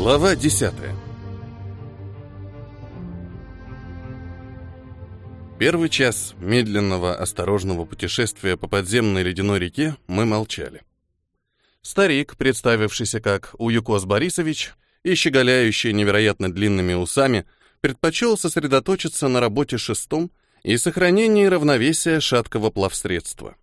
Глава 10. Первый час медленного, осторожного путешествия по подземной ледяной реке мы молчали. Старик, представившийся как Уюкос Борисович и щеголяющий невероятно длинными усами, предпочел сосредоточиться на работе шестом и сохранении равновесия шаткого плавсредства.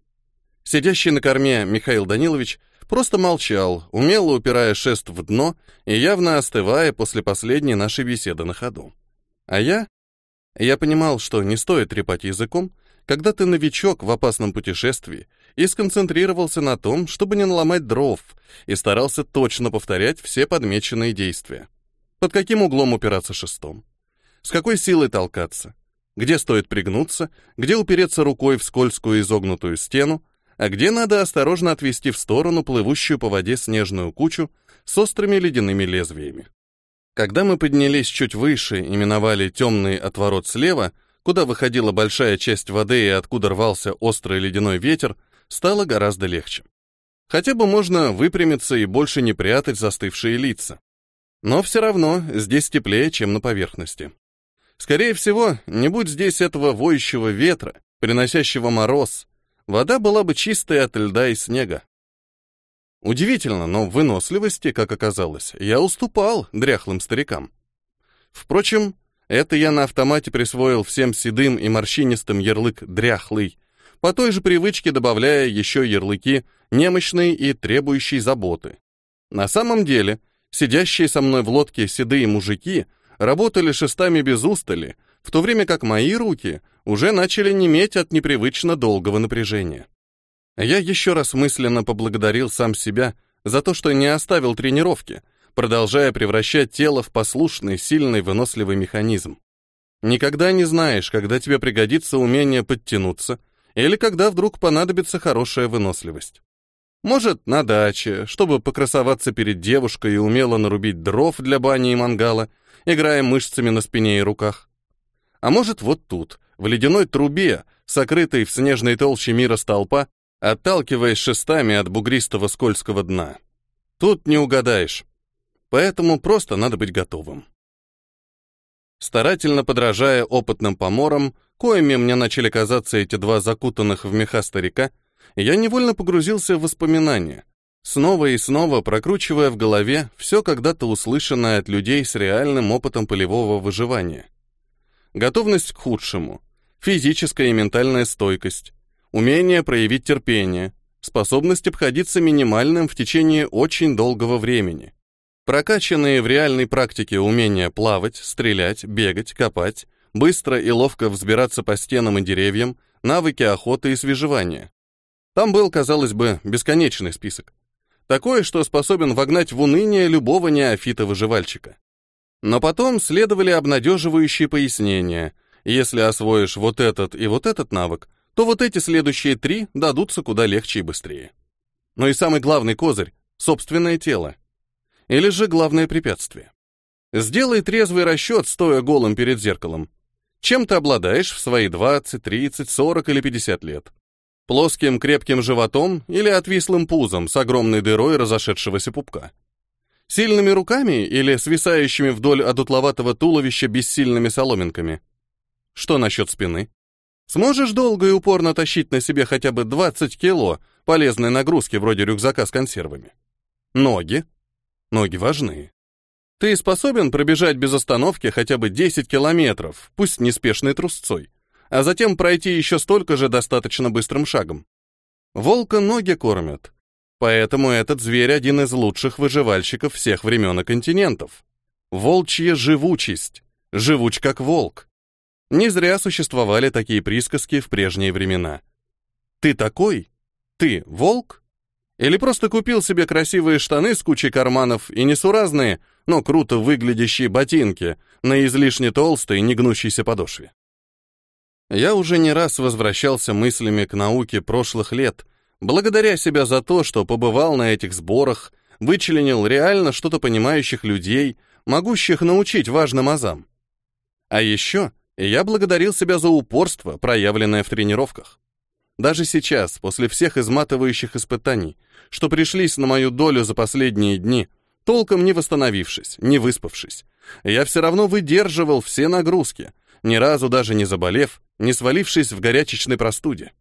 Сидящий на корме Михаил Данилович просто молчал, умело упирая шест в дно и явно остывая после последней нашей беседы на ходу. А я? Я понимал, что не стоит трепать языком, когда ты новичок в опасном путешествии, и сконцентрировался на том, чтобы не наломать дров, и старался точно повторять все подмеченные действия. Под каким углом упираться шестом? С какой силой толкаться? Где стоит пригнуться? Где упереться рукой в скользкую изогнутую стену? А где надо осторожно отвести в сторону плывущую по воде снежную кучу с острыми ледяными лезвиями. Когда мы поднялись чуть выше и миновали темный отворот слева, куда выходила большая часть воды и откуда рвался острый ледяной ветер, стало гораздо легче. Хотя бы можно выпрямиться и больше не прятать застывшие лица. Но все равно здесь теплее, чем на поверхности. Скорее всего, не будь здесь этого воющего ветра, приносящего мороз, вода была бы чистой от льда и снега. Удивительно, но выносливости, как оказалось, я уступал дряхлым старикам. Впрочем, это я на автомате присвоил всем седым и морщинистым ярлык «дряхлый», по той же привычке добавляя еще ярлыки «немощный» и «требующий заботы». На самом деле, сидящие со мной в лодке седые мужики работали шестами без устали, в то время как мои руки уже начали неметь от непривычно долгого напряжения. Я еще раз мысленно поблагодарил сам себя за то, что не оставил тренировки, продолжая превращать тело в послушный, сильный, выносливый механизм. Никогда не знаешь, когда тебе пригодится умение подтянуться или когда вдруг понадобится хорошая выносливость. Может, на даче, чтобы покрасоваться перед девушкой и умело нарубить дров для бани и мангала, играя мышцами на спине и руках. А может, вот тут, в ледяной трубе, сокрытой в снежной толще мира столпа, отталкиваясь шестами от бугристого скользкого дна. Тут не угадаешь. Поэтому просто надо быть готовым. Старательно подражая опытным поморам, коими мне начали казаться эти два закутанных в меха старика, я невольно погрузился в воспоминания, снова и снова прокручивая в голове все когда-то услышанное от людей с реальным опытом полевого выживания. Готовность к худшему, физическая и ментальная стойкость, умение проявить терпение, способность обходиться минимальным в течение очень долгого времени, прокачанные в реальной практике умения плавать, стрелять, бегать, копать, быстро и ловко взбираться по стенам и деревьям, навыки охоты и свежевания. Там был, казалось бы, бесконечный список. Такое, что способен вогнать в уныние любого неофита-выживальщика. Но потом следовали обнадеживающие пояснения – если освоишь вот этот и вот этот навык, то вот эти следующие три дадутся куда легче и быстрее. Но и самый главный козырь — собственное тело. Или же главное препятствие. Сделай трезвый расчет, стоя голым перед зеркалом. Чем ты обладаешь в свои 20, 30, 40 или 50 лет? Плоским крепким животом или отвислым пузом с огромной дырой разошедшегося пупка? Сильными руками или свисающими вдоль одутловатого туловища бессильными соломинками? Что насчет спины? Сможешь долго и упорно тащить на себе хотя бы 20 кило полезной нагрузки вроде рюкзака с консервами? Ноги? Ноги важны. Ты способен пробежать без остановки хотя бы 10 километров, пусть неспешной трусцой, а затем пройти еще столько же достаточно быстрым шагом? Волка ноги кормят, поэтому этот зверь один из лучших выживальщиков всех времен и континентов. Волчья живучесть, живуч как волк. Не зря существовали такие присказки в прежние времена. «Ты такой? Ты волк?» Или просто купил себе красивые штаны с кучей карманов и несуразные, но круто выглядящие ботинки на излишне толстой, негнущейся подошве. Я уже не раз возвращался мыслями к науке прошлых лет, благодаря себя за то, что побывал на этих сборах, вычленил реально что-то понимающих людей, могущих научить важным азам. А еще и я благодарил себя за упорство, проявленное в тренировках. Даже сейчас, после всех изматывающих испытаний, что пришлись на мою долю за последние дни, толком не восстановившись, не выспавшись. Я все равно выдерживал все нагрузки, ни разу даже не заболев, не свалившись в горячечной простуде.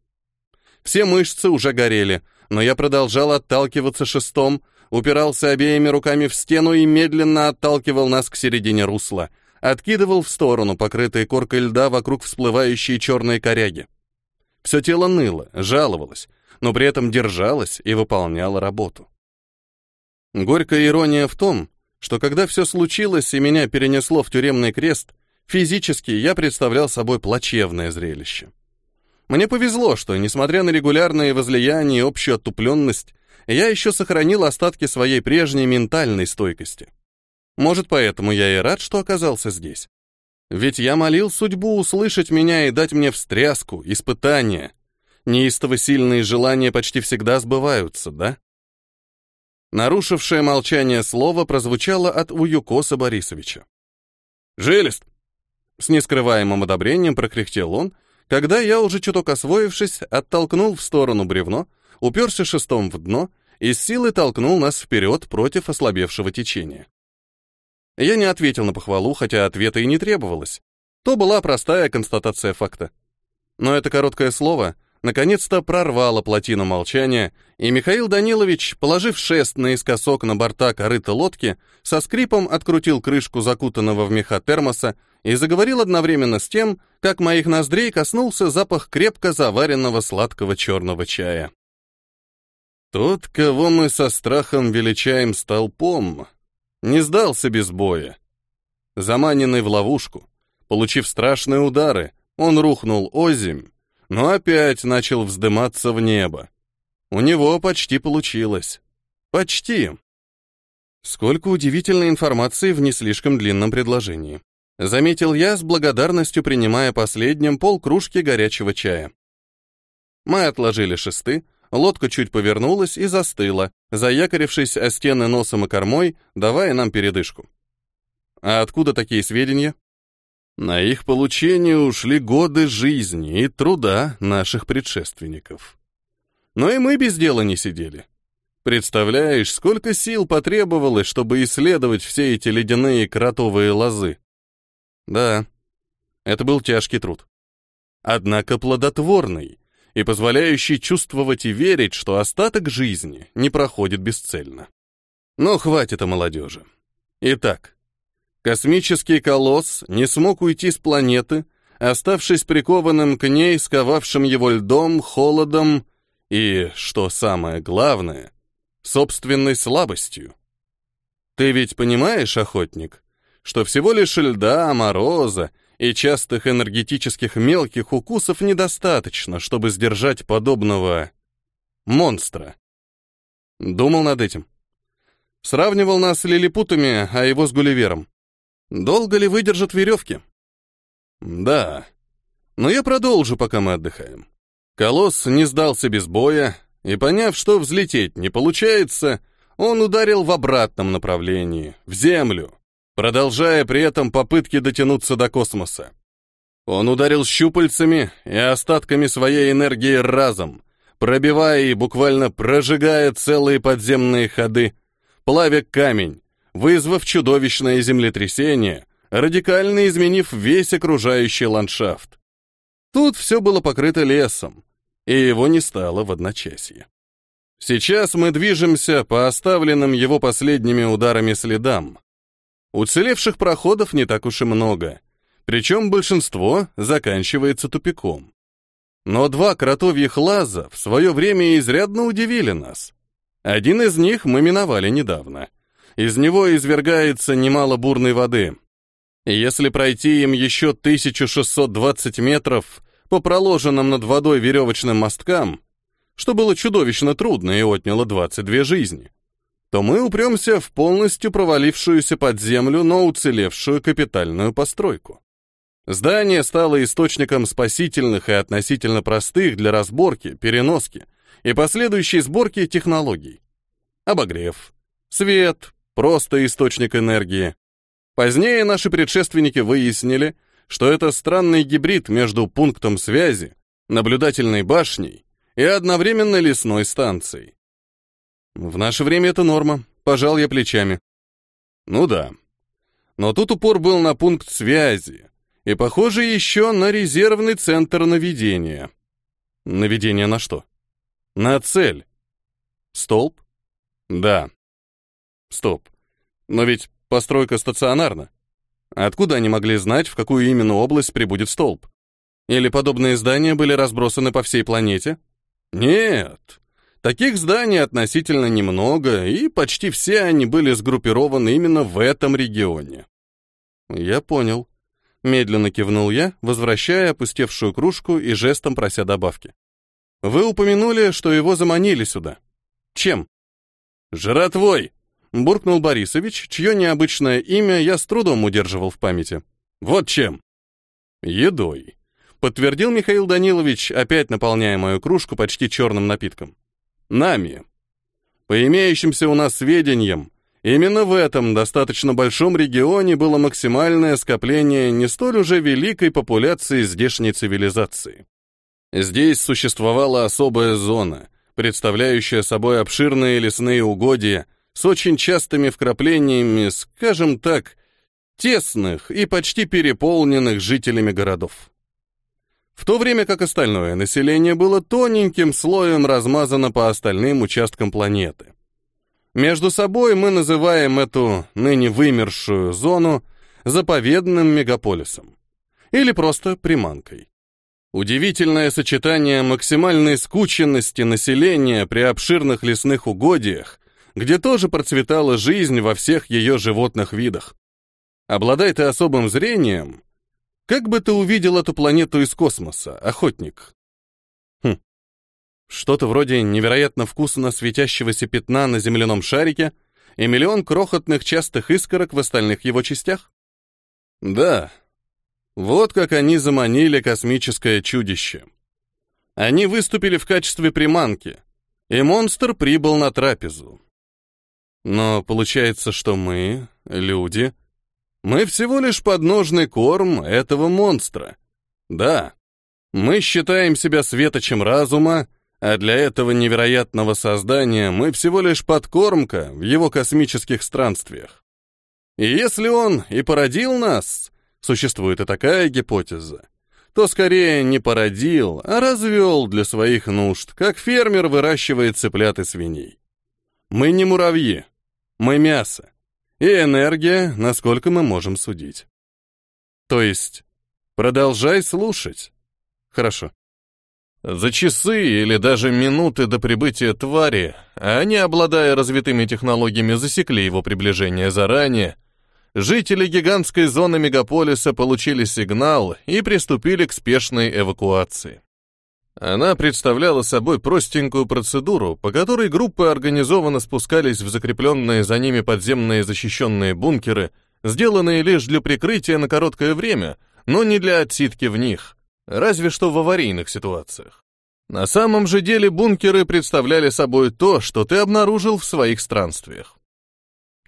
Все мышцы уже горели, но я продолжал отталкиваться шестом, упирался обеими руками в стену и медленно отталкивал нас к середине русла, откидывал в сторону покрытые коркой льда вокруг всплывающие черные коряги. Все тело ныло, жаловалось, но при этом держалось и выполняло работу. Горькая ирония в том, что когда все случилось и меня перенесло в тюремный крест, физически я представлял собой плачевное зрелище. Мне повезло, что, несмотря на регулярные возлияния и общую оттупленность, я еще сохранил остатки своей прежней ментальной стойкости. Может, поэтому я и рад, что оказался здесь. Ведь я молил судьбу услышать меня и дать мне встряску, испытания. Неистово сильные желания почти всегда сбываются, да? Нарушившее молчание слово прозвучало от Уюкоса Борисовича. «Желест!» С нескрываемым одобрением прокряхтел он, когда я, уже чуток освоившись, оттолкнул в сторону бревно, уперся шестом в дно и с силой толкнул нас вперед против ослабевшего течения. Я не ответил на похвалу, хотя ответа и не требовалось. То была простая констатация факта. Но это короткое слово наконец-то прорвало плотину молчания, и Михаил Данилович, положив шест наискосок на борта корыта лодки, со скрипом открутил крышку закутанного в меха термоса и заговорил одновременно с тем, как моих ноздрей коснулся запах крепко заваренного сладкого черного чая. Тот, кого мы со страхом величаем столпом, не сдался без боя. Заманенный в ловушку, получив страшные удары, он рухнул озимь, но опять начал вздыматься в небо. У него почти получилось. Почти. Сколько удивительной информации в не слишком длинном предложении. Заметил я с благодарностью, принимая последним полкружки горячего чая. Мы отложили шесты, лодка чуть повернулась и застыла, заякорившись о стены носом и кормой, давая нам передышку. А откуда такие сведения? На их получение ушли годы жизни и труда наших предшественников. Но и мы без дела не сидели. Представляешь, сколько сил потребовалось, чтобы исследовать все эти ледяные кротовые лозы? Да, это был тяжкий труд. Однако плодотворный и позволяющий чувствовать и верить, что остаток жизни не проходит бесцельно. Но хватит о молодежи. Итак, Космический колосс не смог уйти с планеты, оставшись прикованным к ней, сковавшим его льдом, холодом и, что самое главное, собственной слабостью. Ты ведь понимаешь, охотник, что всего лишь льда, мороза и частых энергетических мелких укусов недостаточно, чтобы сдержать подобного монстра? Думал над этим. Сравнивал нас с лилипутами, а его с Гулливером. Долго ли выдержат веревки? Да. Но я продолжу, пока мы отдыхаем. Колосс не сдался без боя, и, поняв, что взлететь не получается, он ударил в обратном направлении, в землю, продолжая при этом попытки дотянуться до космоса. Он ударил щупальцами и остатками своей энергии разом, пробивая и буквально прожигая целые подземные ходы, плавя камень, вызвав чудовищное землетрясение, радикально изменив весь окружающий ландшафт. Тут все было покрыто лесом, и его не стало в одночасье. Сейчас мы движемся по оставленным его последними ударами следам. Уцелевших проходов не так уж и много, причем большинство заканчивается тупиком. Но два кротовьих лаза в свое время изрядно удивили нас. Один из них мы миновали недавно. Из него извергается немало бурной воды. если пройти им еще 1620 метров по проложенным над водой веревочным мосткам, что было чудовищно трудно и отняло 22 жизни, то мы упремся в полностью провалившуюся под землю, но уцелевшую капитальную постройку. Здание стало источником спасительных и относительно простых для разборки, переноски и последующей сборки технологий. Обогрев, свет, просто источник энергии. Позднее наши предшественники выяснили, что это странный гибрид между пунктом связи, наблюдательной башней и одновременно лесной станцией. В наше время это норма, пожал я плечами. Ну да. Но тут упор был на пункт связи, и, похоже, еще на резервный центр наведения. Наведение на что? На цель. Столб? Да. Стоп. Но ведь постройка стационарна. Откуда они могли знать, в какую именно область прибудет столб? Или подобные здания были разбросаны по всей планете? Нет. Таких зданий относительно немного, и почти все они были сгруппированы именно в этом регионе. Я понял. Медленно кивнул я, возвращая опустевшую кружку и жестом прося добавки. Вы упомянули, что его заманили сюда. Чем? Жратвой, буркнул Борисович, чье необычное имя я с трудом удерживал в памяти. Вот чем. Едой подтвердил Михаил Данилович, опять наполняя мою кружку почти черным напитком. Нами. По имеющимся у нас сведениям, именно в этом достаточно большом регионе было максимальное скопление не столь уже великой популяции здешней цивилизации. Здесь существовала особая зона, представляющая собой обширные лесные угодья с очень частыми вкраплениями, скажем так, тесных и почти переполненных жителями городов в то время как остальное население было тоненьким слоем размазано по остальным участкам планеты. Между собой мы называем эту ныне вымершую зону заповедным мегаполисом или просто приманкой. Удивительное сочетание максимальной скученности населения при обширных лесных угодьях, где тоже процветала жизнь во всех ее животных видах. Обладая ты особым зрением, как бы ты увидел эту планету из космоса, охотник? Хм. Что-то вроде невероятно вкусно светящегося пятна на земляном шарике и миллион крохотных частых искорок в остальных его частях? Да. Вот как они заманили космическое чудище. Они выступили в качестве приманки, и монстр прибыл на трапезу. Но получается, что мы, люди, мы всего лишь подножный корм этого монстра. Да, мы считаем себя светочем разума, а для этого невероятного создания мы всего лишь подкормка в его космических странствиях. И если он и породил нас, существует и такая гипотеза, то скорее не породил, а развел для своих нужд, как фермер выращивает цыплят и свиней. Мы не муравьи, мы мясо и энергия, насколько мы можем судить. То есть, продолжай слушать. Хорошо. За часы или даже минуты до прибытия твари, они, обладая развитыми технологиями, засекли его приближение заранее, жители гигантской зоны мегаполиса получили сигнал и приступили к спешной эвакуации. Она представляла собой простенькую процедуру, по которой группы организованно спускались в закрепленные за ними подземные защищенные бункеры, сделанные лишь для прикрытия на короткое время, но не для отсидки в них, разве что в аварийных ситуациях. На самом же деле бункеры представляли собой то, что ты обнаружил в своих странствиях.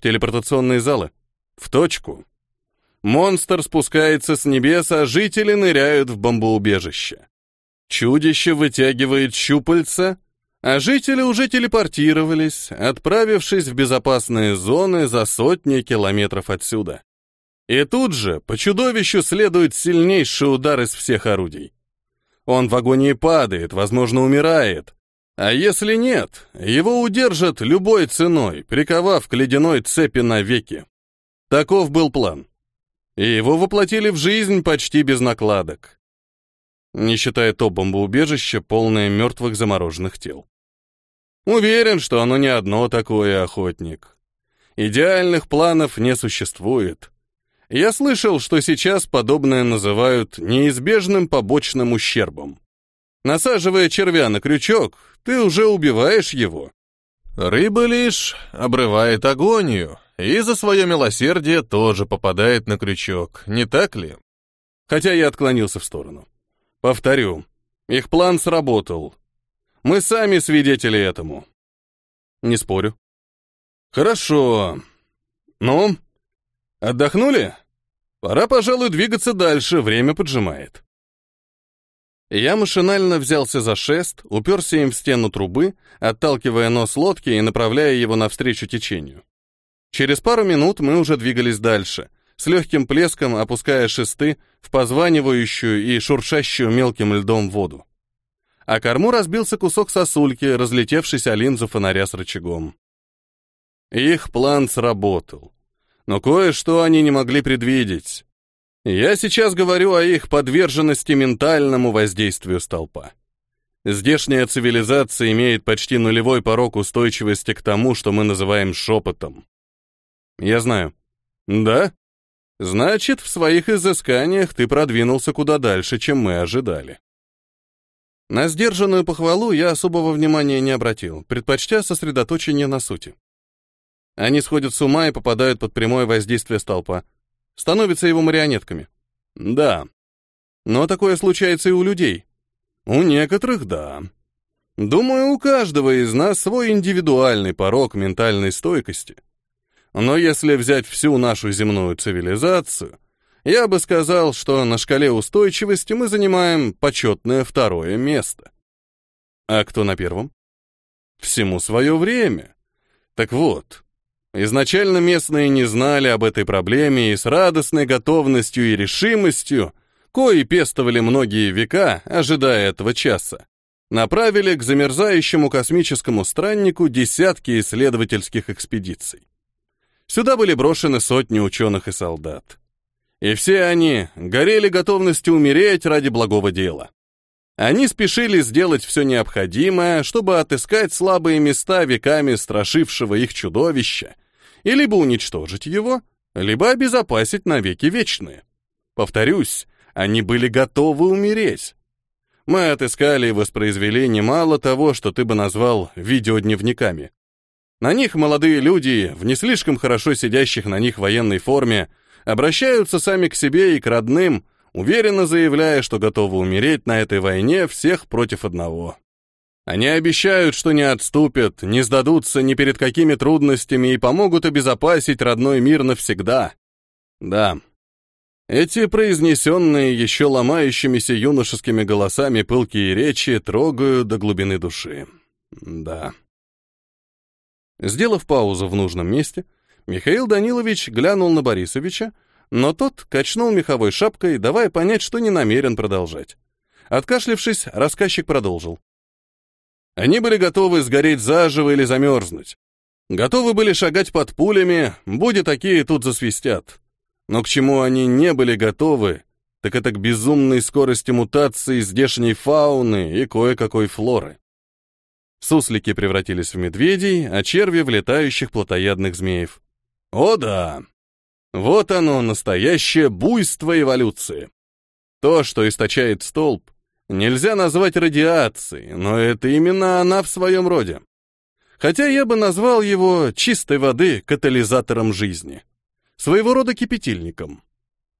Телепортационные залы. В точку. Монстр спускается с небес, а жители ныряют в бомбоубежище. Чудище вытягивает щупальца, а жители уже телепортировались, отправившись в безопасные зоны за сотни километров отсюда. И тут же по чудовищу следует сильнейший удар из всех орудий. Он в агонии падает, возможно, умирает. А если нет, его удержат любой ценой, приковав к ледяной цепи навеки. Таков был план. И его воплотили в жизнь почти без накладок не считая то бомбоубежище, полное мертвых замороженных тел. Уверен, что оно не одно такое, охотник. Идеальных планов не существует. Я слышал, что сейчас подобное называют неизбежным побочным ущербом. Насаживая червя на крючок, ты уже убиваешь его. Рыба лишь обрывает агонию, и за свое милосердие тоже попадает на крючок, не так ли? Хотя я отклонился в сторону. Повторю, их план сработал. Мы сами свидетели этому. Не спорю. Хорошо. Ну, отдохнули? Пора, пожалуй, двигаться дальше, время поджимает. Я машинально взялся за шест, уперся им в стену трубы, отталкивая нос лодки и направляя его навстречу течению. Через пару минут мы уже двигались дальше, с легким плеском опуская шесты в позванивающую и шуршащую мелким льдом воду. А корму разбился кусок сосульки, разлетевшийся линзу фонаря с рычагом. Их план сработал. Но кое-что они не могли предвидеть. Я сейчас говорю о их подверженности ментальному воздействию столпа. Здешняя цивилизация имеет почти нулевой порог устойчивости к тому, что мы называем шепотом. Я знаю. Да? Значит, в своих изысканиях ты продвинулся куда дальше, чем мы ожидали. На сдержанную похвалу я особого внимания не обратил, предпочтя сосредоточение на сути. Они сходят с ума и попадают под прямое воздействие столпа. Становятся его марионетками. Да. Но такое случается и у людей. У некоторых — да. Думаю, у каждого из нас свой индивидуальный порог ментальной стойкости. Но если взять всю нашу земную цивилизацию, я бы сказал, что на шкале устойчивости мы занимаем почетное второе место. А кто на первом? Всему свое время. Так вот, Изначально местные не знали об этой проблеме и с радостной готовностью и решимостью, кои пестовали многие века, ожидая этого часа, направили к замерзающему космическому страннику десятки исследовательских экспедиций. Сюда были брошены сотни ученых и солдат. И все они горели готовностью умереть ради благого дела. Они спешили сделать все необходимое, чтобы отыскать слабые места веками страшившего их чудовища, и либо уничтожить его, либо обезопасить навеки вечные. Повторюсь, они были готовы умереть. Мы отыскали и воспроизвели немало того, что ты бы назвал видеодневниками. На них молодые люди, в не слишком хорошо сидящих на них военной форме, обращаются сами к себе и к родным, уверенно заявляя, что готовы умереть на этой войне всех против одного. Они обещают, что не отступят, не сдадутся ни перед какими трудностями и помогут обезопасить родной мир навсегда. Да, эти произнесенные еще ломающимися юношескими голосами пылкие речи трогают до глубины души. Да. Сделав паузу в нужном месте, Михаил Данилович глянул на Борисовича, но тот качнул меховой шапкой, давая понять, что не намерен продолжать. Откашлившись, рассказчик продолжил. Они были готовы сгореть заживо или замерзнуть. Готовы были шагать под пулями, будь такие тут засвистят. Но к чему они не были готовы, так это к безумной скорости мутации здешней фауны и кое-какой флоры. Суслики превратились в медведей, а черви в летающих плотоядных змеев. О да! Вот оно, настоящее буйство эволюции. То, что источает столб, нельзя назвать радиацией, но это именно она в своем роде. Хотя я бы назвал его чистой воды катализатором жизни. Своего рода кипятильником.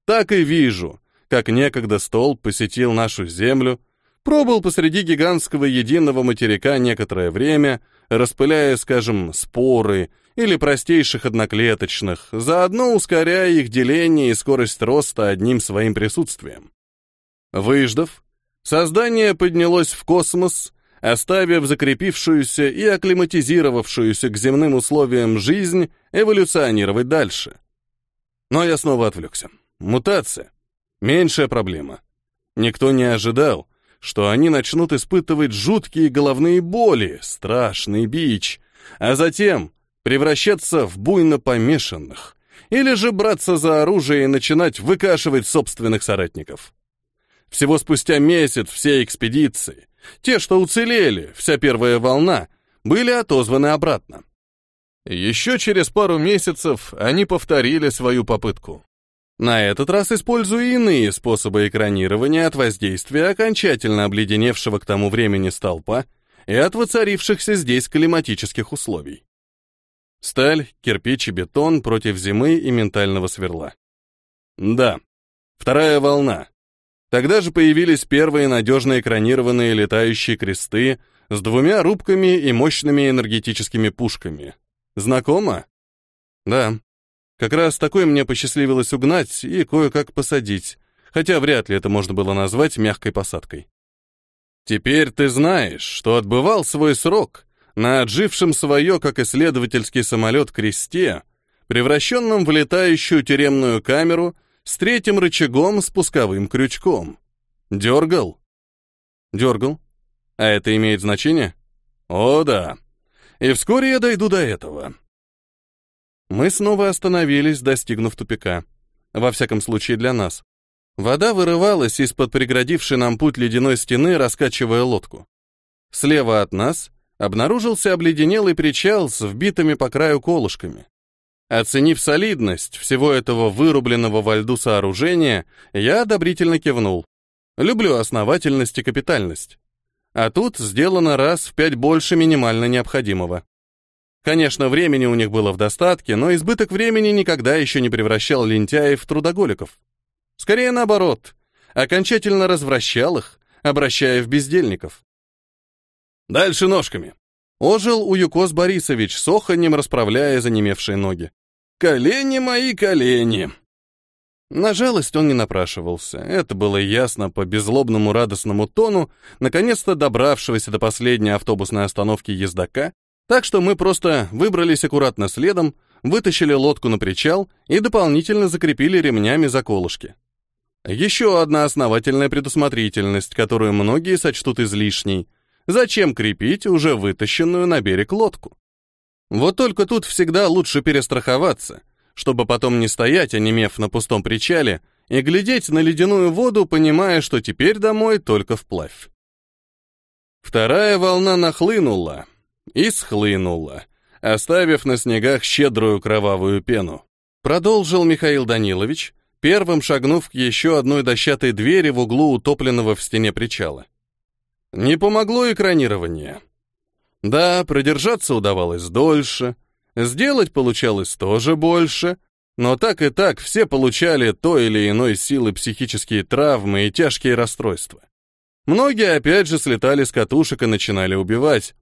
Так и вижу, как некогда столб посетил нашу Землю, пробыл посреди гигантского единого материка некоторое время, распыляя, скажем, споры или простейших одноклеточных, заодно ускоряя их деление и скорость роста одним своим присутствием. Выждав, создание поднялось в космос, оставив закрепившуюся и акклиматизировавшуюся к земным условиям жизнь эволюционировать дальше. Но я снова отвлекся. Мутация. Меньшая проблема. Никто не ожидал, что они начнут испытывать жуткие головные боли, страшный бич, а затем превращаться в буйно помешанных, или же браться за оружие и начинать выкашивать собственных соратников. Всего спустя месяц все экспедиции, те, что уцелели, вся первая волна, были отозваны обратно. Еще через пару месяцев они повторили свою попытку. На этот раз используя иные способы экранирования от воздействия окончательно обледеневшего к тому времени столпа и от воцарившихся здесь климатических условий. Сталь, кирпич и бетон против зимы и ментального сверла. Да, вторая волна. Тогда же появились первые надежно экранированные летающие кресты с двумя рубками и мощными энергетическими пушками. Знакомо? Да. Как раз такой мне посчастливилось угнать и кое-как посадить, хотя вряд ли это можно было назвать мягкой посадкой. Теперь ты знаешь, что отбывал свой срок на отжившем свое, как исследовательский самолет, кресте, превращенном в летающую тюремную камеру с третьим рычагом спусковым крючком. Дергал. Дергал. А это имеет значение? О, да. И вскоре я дойду до этого. Мы снова остановились, достигнув тупика. Во всяком случае для нас. Вода вырывалась из-под преградившей нам путь ледяной стены, раскачивая лодку. Слева от нас обнаружился обледенелый причал с вбитыми по краю колышками. Оценив солидность всего этого вырубленного во льду сооружения, я одобрительно кивнул. Люблю основательность и капитальность. А тут сделано раз в пять больше минимально необходимого. Конечно, времени у них было в достатке, но избыток времени никогда еще не превращал лентяев в трудоголиков. Скорее наоборот, окончательно развращал их, обращая в бездельников. «Дальше ножками!» Ожил Уюкос Борисович, с расправляя занемевшие ноги. «Колени мои, колени!» На жалость он не напрашивался. Это было ясно по беззлобному радостному тону, наконец-то добравшегося до последней автобусной остановки ездока, так что мы просто выбрались аккуратно следом, вытащили лодку на причал и дополнительно закрепили ремнями за колышки. Еще одна основательная предусмотрительность, которую многие сочтут излишней. Зачем крепить уже вытащенную на берег лодку? Вот только тут всегда лучше перестраховаться, чтобы потом не стоять, онемев на пустом причале, и глядеть на ледяную воду, понимая, что теперь домой только вплавь. Вторая волна нахлынула и схлынула, оставив на снегах щедрую кровавую пену. Продолжил Михаил Данилович, первым шагнув к еще одной дощатой двери в углу утопленного в стене причала. Не помогло экранирование. Да, продержаться удавалось дольше, сделать получалось тоже больше, но так и так все получали той или иной силы психические травмы и тяжкие расстройства. Многие опять же слетали с катушек и начинали убивать.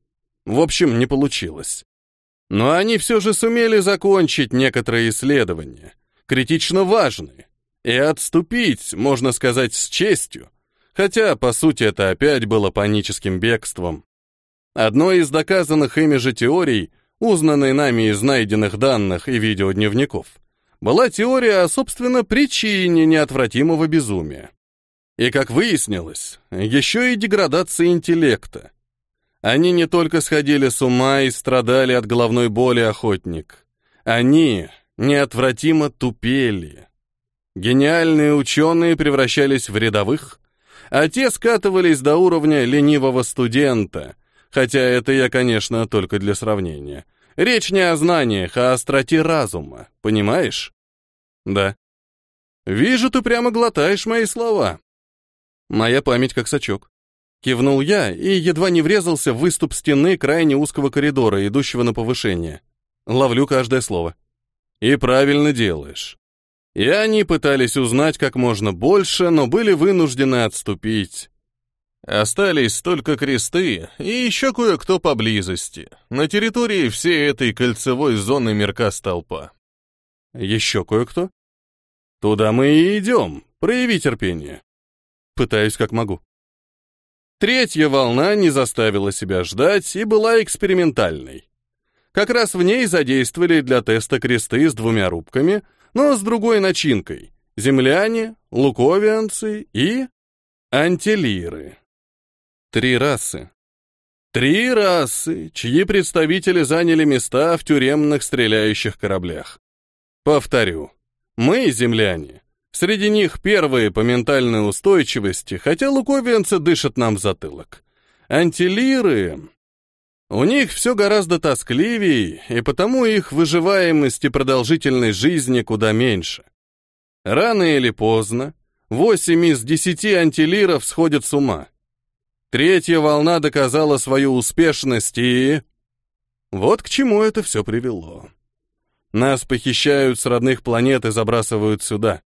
В общем, не получилось. Но они все же сумели закончить некоторые исследования — критично важны, и отступить, можно сказать, с честью, хотя, по сути, это опять было паническим бегством. Одной из доказанных ими же теорий, узнанной нами из найденных данных и видеодневников, была теория о, собственно, причине неотвратимого безумия. И, как выяснилось, еще и деградация интеллекта. Они не только сходили с ума и страдали от головной боли охотник. Они, неотвратимо тупели. Гениальные ученые превращались в рядовых, а те скатывались до уровня ленивого студента, хотя это я, конечно, только для сравнения. Речь не о знаниях, а о остроте разума, понимаешь? Да. Вижу, ты прямо глотаешь мои слова. Моя память как сачок. Кивнул я и едва не врезался в выступ стены крайне узкого коридора, идущего на повышение. Ловлю каждое слово. И правильно делаешь. И они пытались узнать как можно больше, но были вынуждены отступить. Остались только кресты и еще кое-кто поблизости, на территории всей этой кольцевой зоны мирка столпа. Еще кое-кто? Туда мы и идем, прояви терпение. Пытаюсь как могу. Третья волна не заставила себя ждать и была экспериментальной. Как раз в ней задействовали для теста кресты с двумя рубками, но с другой начинкой — земляне, луковианцы и антилиры. Три расы. Три расы, чьи представители заняли места в тюремных стреляющих кораблях. Повторю, мы, земляне, среди них первые по ментальной устойчивости, хотя луковианцы дышат нам в затылок. Антилиры у них все гораздо тоскливее, и потому их выживаемость и продолжительность жизни куда меньше. Рано или поздно восемь из десяти антилиров сходят с ума. Третья волна доказала свою успешность и... Вот к чему это все привело. Нас похищают с родных планет и забрасывают сюда.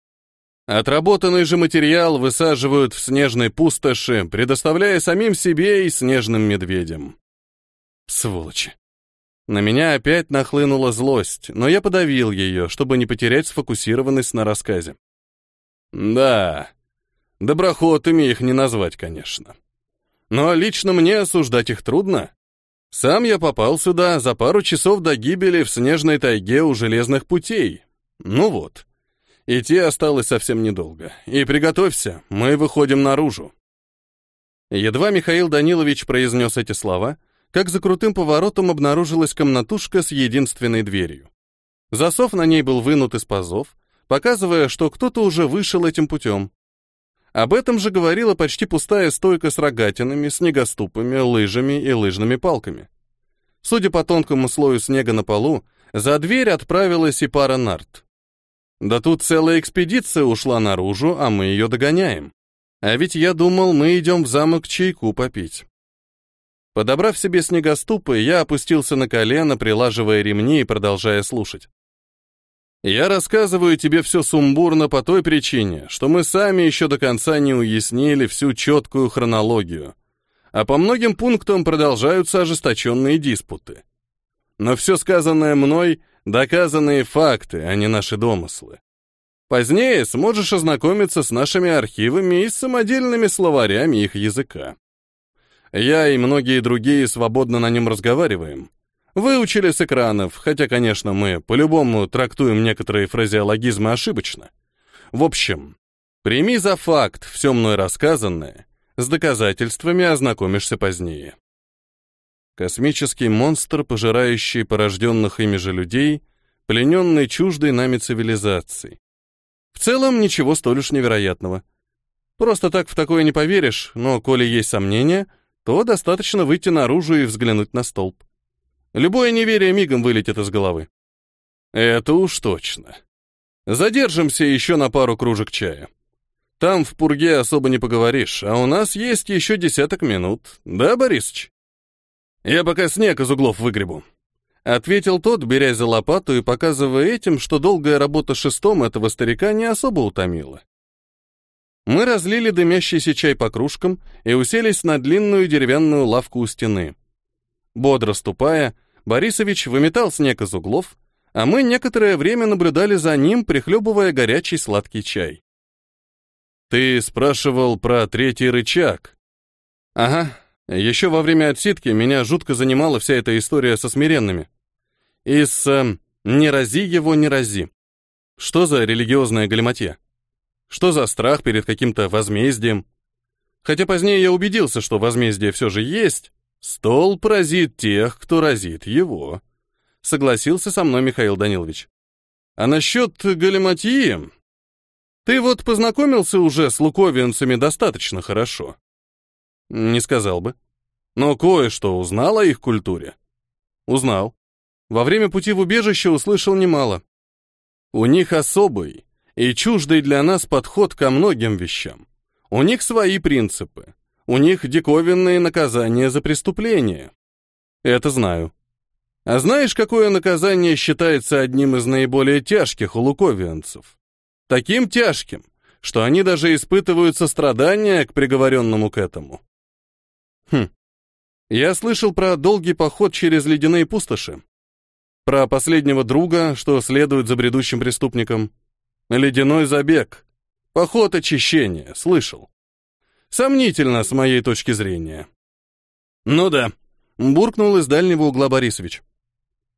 Отработанный же материал высаживают в снежной пустоши, предоставляя самим себе и снежным медведям. Сволочи. На меня опять нахлынула злость, но я подавил ее, чтобы не потерять сфокусированность на рассказе. Да, доброхотами их не назвать, конечно. Но лично мне осуждать их трудно. Сам я попал сюда за пару часов до гибели в снежной тайге у железных путей. Ну вот. Идти осталось совсем недолго. И приготовься, мы выходим наружу. Едва Михаил Данилович произнес эти слова, как за крутым поворотом обнаружилась комнатушка с единственной дверью. Засов на ней был вынут из пазов, показывая, что кто-то уже вышел этим путем. Об этом же говорила почти пустая стойка с рогатинами, снегоступами, лыжами и лыжными палками. Судя по тонкому слою снега на полу, за дверь отправилась и пара нарт. Да тут целая экспедиция ушла наружу, а мы ее догоняем. А ведь я думал, мы идем в замок чайку попить. Подобрав себе снегоступы, я опустился на колено, прилаживая ремни и продолжая слушать. Я рассказываю тебе все сумбурно по той причине, что мы сами еще до конца не уяснили всю четкую хронологию, а по многим пунктам продолжаются ожесточенные диспуты. Но все сказанное мной — доказанные факты, а не наши домыслы. Позднее сможешь ознакомиться с нашими архивами и самодельными словарями их языка. Я и многие другие свободно на нем разговариваем, Выучили с экранов, хотя, конечно, мы по-любому трактуем некоторые фразеологизмы ошибочно. В общем, прими за факт все мной рассказанное, с доказательствами ознакомишься позднее. Космический монстр, пожирающий порожденных ими же людей, плененный чуждой нами цивилизацией. В целом, ничего столь уж невероятного. Просто так в такое не поверишь, но коли есть сомнения, то достаточно выйти наружу и взглянуть на столб. Любое неверие мигом вылетит из головы. Это уж точно. Задержимся еще на пару кружек чая. Там в пурге особо не поговоришь, а у нас есть еще десяток минут. Да, Борисыч? Я пока снег из углов выгребу. Ответил тот, берясь за лопату и показывая этим, что долгая работа шестом этого старика не особо утомила. Мы разлили дымящийся чай по кружкам и уселись на длинную деревянную лавку у стены. Бодро ступая, Борисович выметал снег из углов, а мы некоторое время наблюдали за ним, прихлебывая горячий сладкий чай. «Ты спрашивал про третий рычаг?» «Ага. Еще во время отсидки меня жутко занимала вся эта история со смиренными. И с э, «не рази его, не рази». Что за религиозная галиматья? Что за страх перед каким-то возмездием? Хотя позднее я убедился, что возмездие все же есть, Стол поразит тех, кто разит его, согласился со мной Михаил Данилович. А насчет галиматьи... Ты вот познакомился уже с луковинцами достаточно хорошо. Не сказал бы. Но кое-что узнал о их культуре. Узнал. Во время пути в убежище услышал немало. У них особый и чуждый для нас подход ко многим вещам. У них свои принципы. У них диковинные наказания за преступления. Это знаю. А знаешь, какое наказание считается одним из наиболее тяжких у луковианцев? Таким тяжким, что они даже испытывают сострадание к приговоренному к этому. Хм. Я слышал про долгий поход через ледяные пустоши. Про последнего друга, что следует за бредущим преступником. Ледяной забег. Поход очищения, слышал. Сомнительно, с моей точки зрения. Ну да, буркнул из дальнего угла Борисович.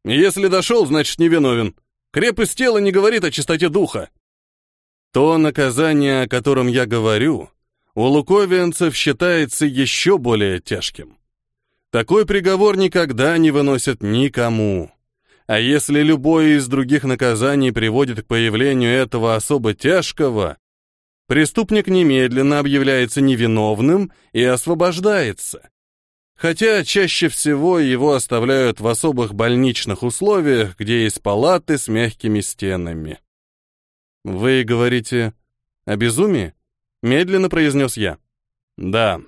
Если дошел, значит, невиновен. Крепость тела не говорит о чистоте духа. То наказание, о котором я говорю, у луковианцев считается еще более тяжким. Такой приговор никогда не выносят никому. А если любое из других наказаний приводит к появлению этого особо тяжкого, Преступник немедленно объявляется невиновным и освобождается. Хотя чаще всего его оставляют в особых больничных условиях, где есть палаты с мягкими стенами. «Вы говорите о безумии?» — медленно произнес я. «Да».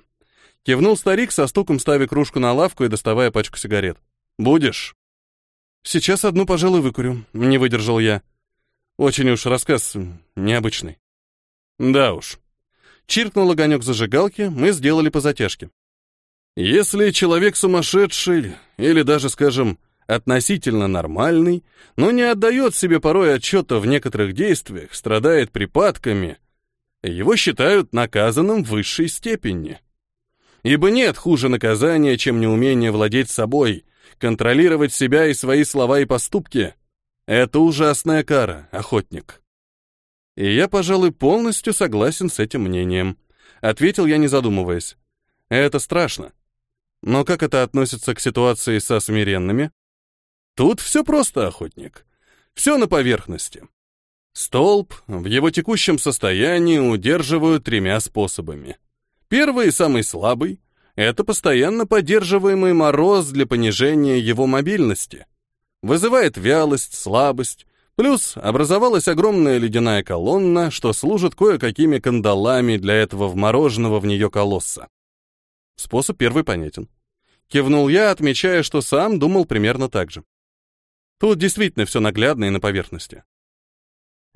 Кивнул старик со стуком, ставя кружку на лавку и доставая пачку сигарет. «Будешь?» «Сейчас одну, пожалуй, выкурю», — не выдержал я. Очень уж рассказ необычный. Да уж. Чиркнул огонек зажигалки, мы сделали по затяжке. Если человек сумасшедший, или даже, скажем, относительно нормальный, но не отдает себе порой отчета в некоторых действиях, страдает припадками, его считают наказанным в высшей степени. Ибо нет хуже наказания, чем неумение владеть собой, контролировать себя и свои слова и поступки. Это ужасная кара, охотник. И я, пожалуй, полностью согласен с этим мнением. Ответил я, не задумываясь. Это страшно. Но как это относится к ситуации со смиренными? Тут все просто, охотник. Все на поверхности. Столб в его текущем состоянии удерживают тремя способами. Первый и самый слабый — это постоянно поддерживаемый мороз для понижения его мобильности. Вызывает вялость, слабость, плюс образовалась огромная ледяная колонна, что служит кое-какими кандалами для этого вмороженного в нее колосса. Способ первый понятен. Кивнул я, отмечая, что сам думал примерно так же. Тут действительно все наглядно и на поверхности.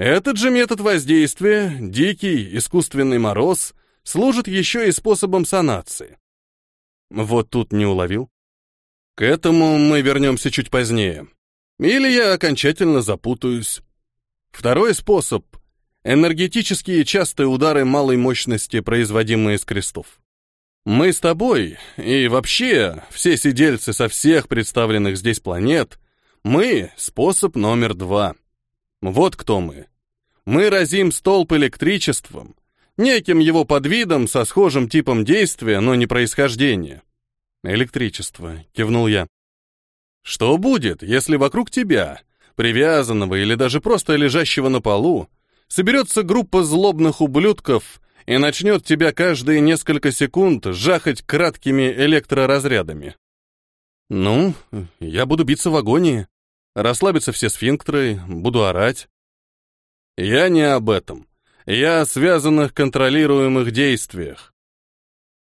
Этот же метод воздействия, дикий искусственный мороз, служит еще и способом санации. Вот тут не уловил. К этому мы вернемся чуть позднее. Или я окончательно запутаюсь. Второй способ — энергетические частые удары малой мощности, производимые с крестов. Мы с тобой, и вообще все сидельцы со всех представленных здесь планет, мы — способ номер два. Вот кто мы. Мы разим столб электричеством, неким его подвидом со схожим типом действия, но не происхождения. Электричество, кивнул я. Что будет, если вокруг тебя, привязанного или даже просто лежащего на полу, соберется группа злобных ублюдков и начнет тебя каждые несколько секунд жахать краткими электроразрядами? Ну, я буду биться в агонии. Расслабятся все сфинктеры, буду орать. Я не об этом. Я о связанных контролируемых действиях.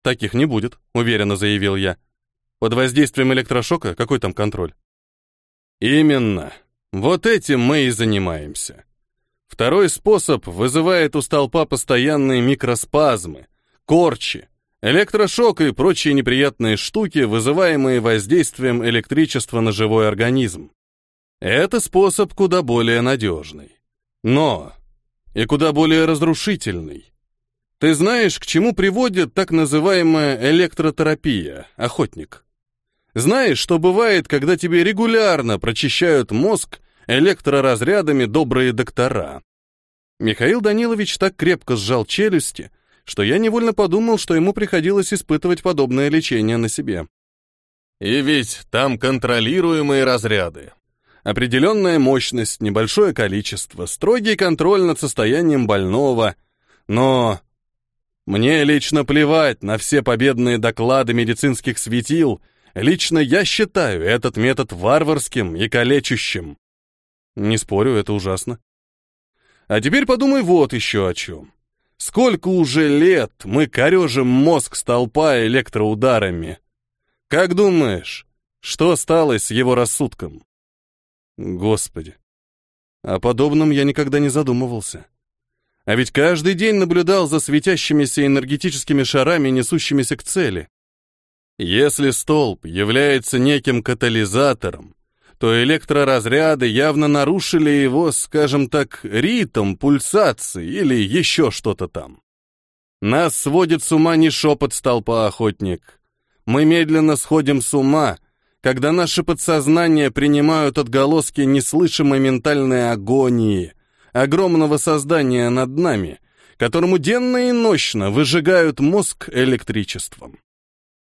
Таких не будет, уверенно заявил я. Под воздействием электрошока какой там контроль? Именно. Вот этим мы и занимаемся. Второй способ вызывает у столпа постоянные микроспазмы, корчи, Электрошок и прочие неприятные штуки, вызываемые воздействием электричества на живой организм. Это способ куда более надежный. Но и куда более разрушительный. Ты знаешь, к чему приводит так называемая электротерапия, охотник? Знаешь, что бывает, когда тебе регулярно прочищают мозг электроразрядами добрые доктора? Михаил Данилович так крепко сжал челюсти, что я невольно подумал, что ему приходилось испытывать подобное лечение на себе. И ведь там контролируемые разряды. Определенная мощность, небольшое количество, строгий контроль над состоянием больного. Но мне лично плевать на все победные доклады медицинских светил. Лично я считаю этот метод варварским и калечущим. Не спорю, это ужасно. А теперь подумай вот еще о чем. Сколько уже лет мы корежим мозг столпа электроударами? Как думаешь, что стало с его рассудком? Господи, о подобном я никогда не задумывался. А ведь каждый день наблюдал за светящимися энергетическими шарами, несущимися к цели. Если столб является неким катализатором, то электроразряды явно нарушили его, скажем так, ритм, пульсации или еще что-то там. Нас сводит с ума не шепот столпа, охотник. Мы медленно сходим с ума, когда наши подсознания принимают отголоски неслышимой ментальной агонии, огромного создания над нами, которому денно и нощно выжигают мозг электричеством.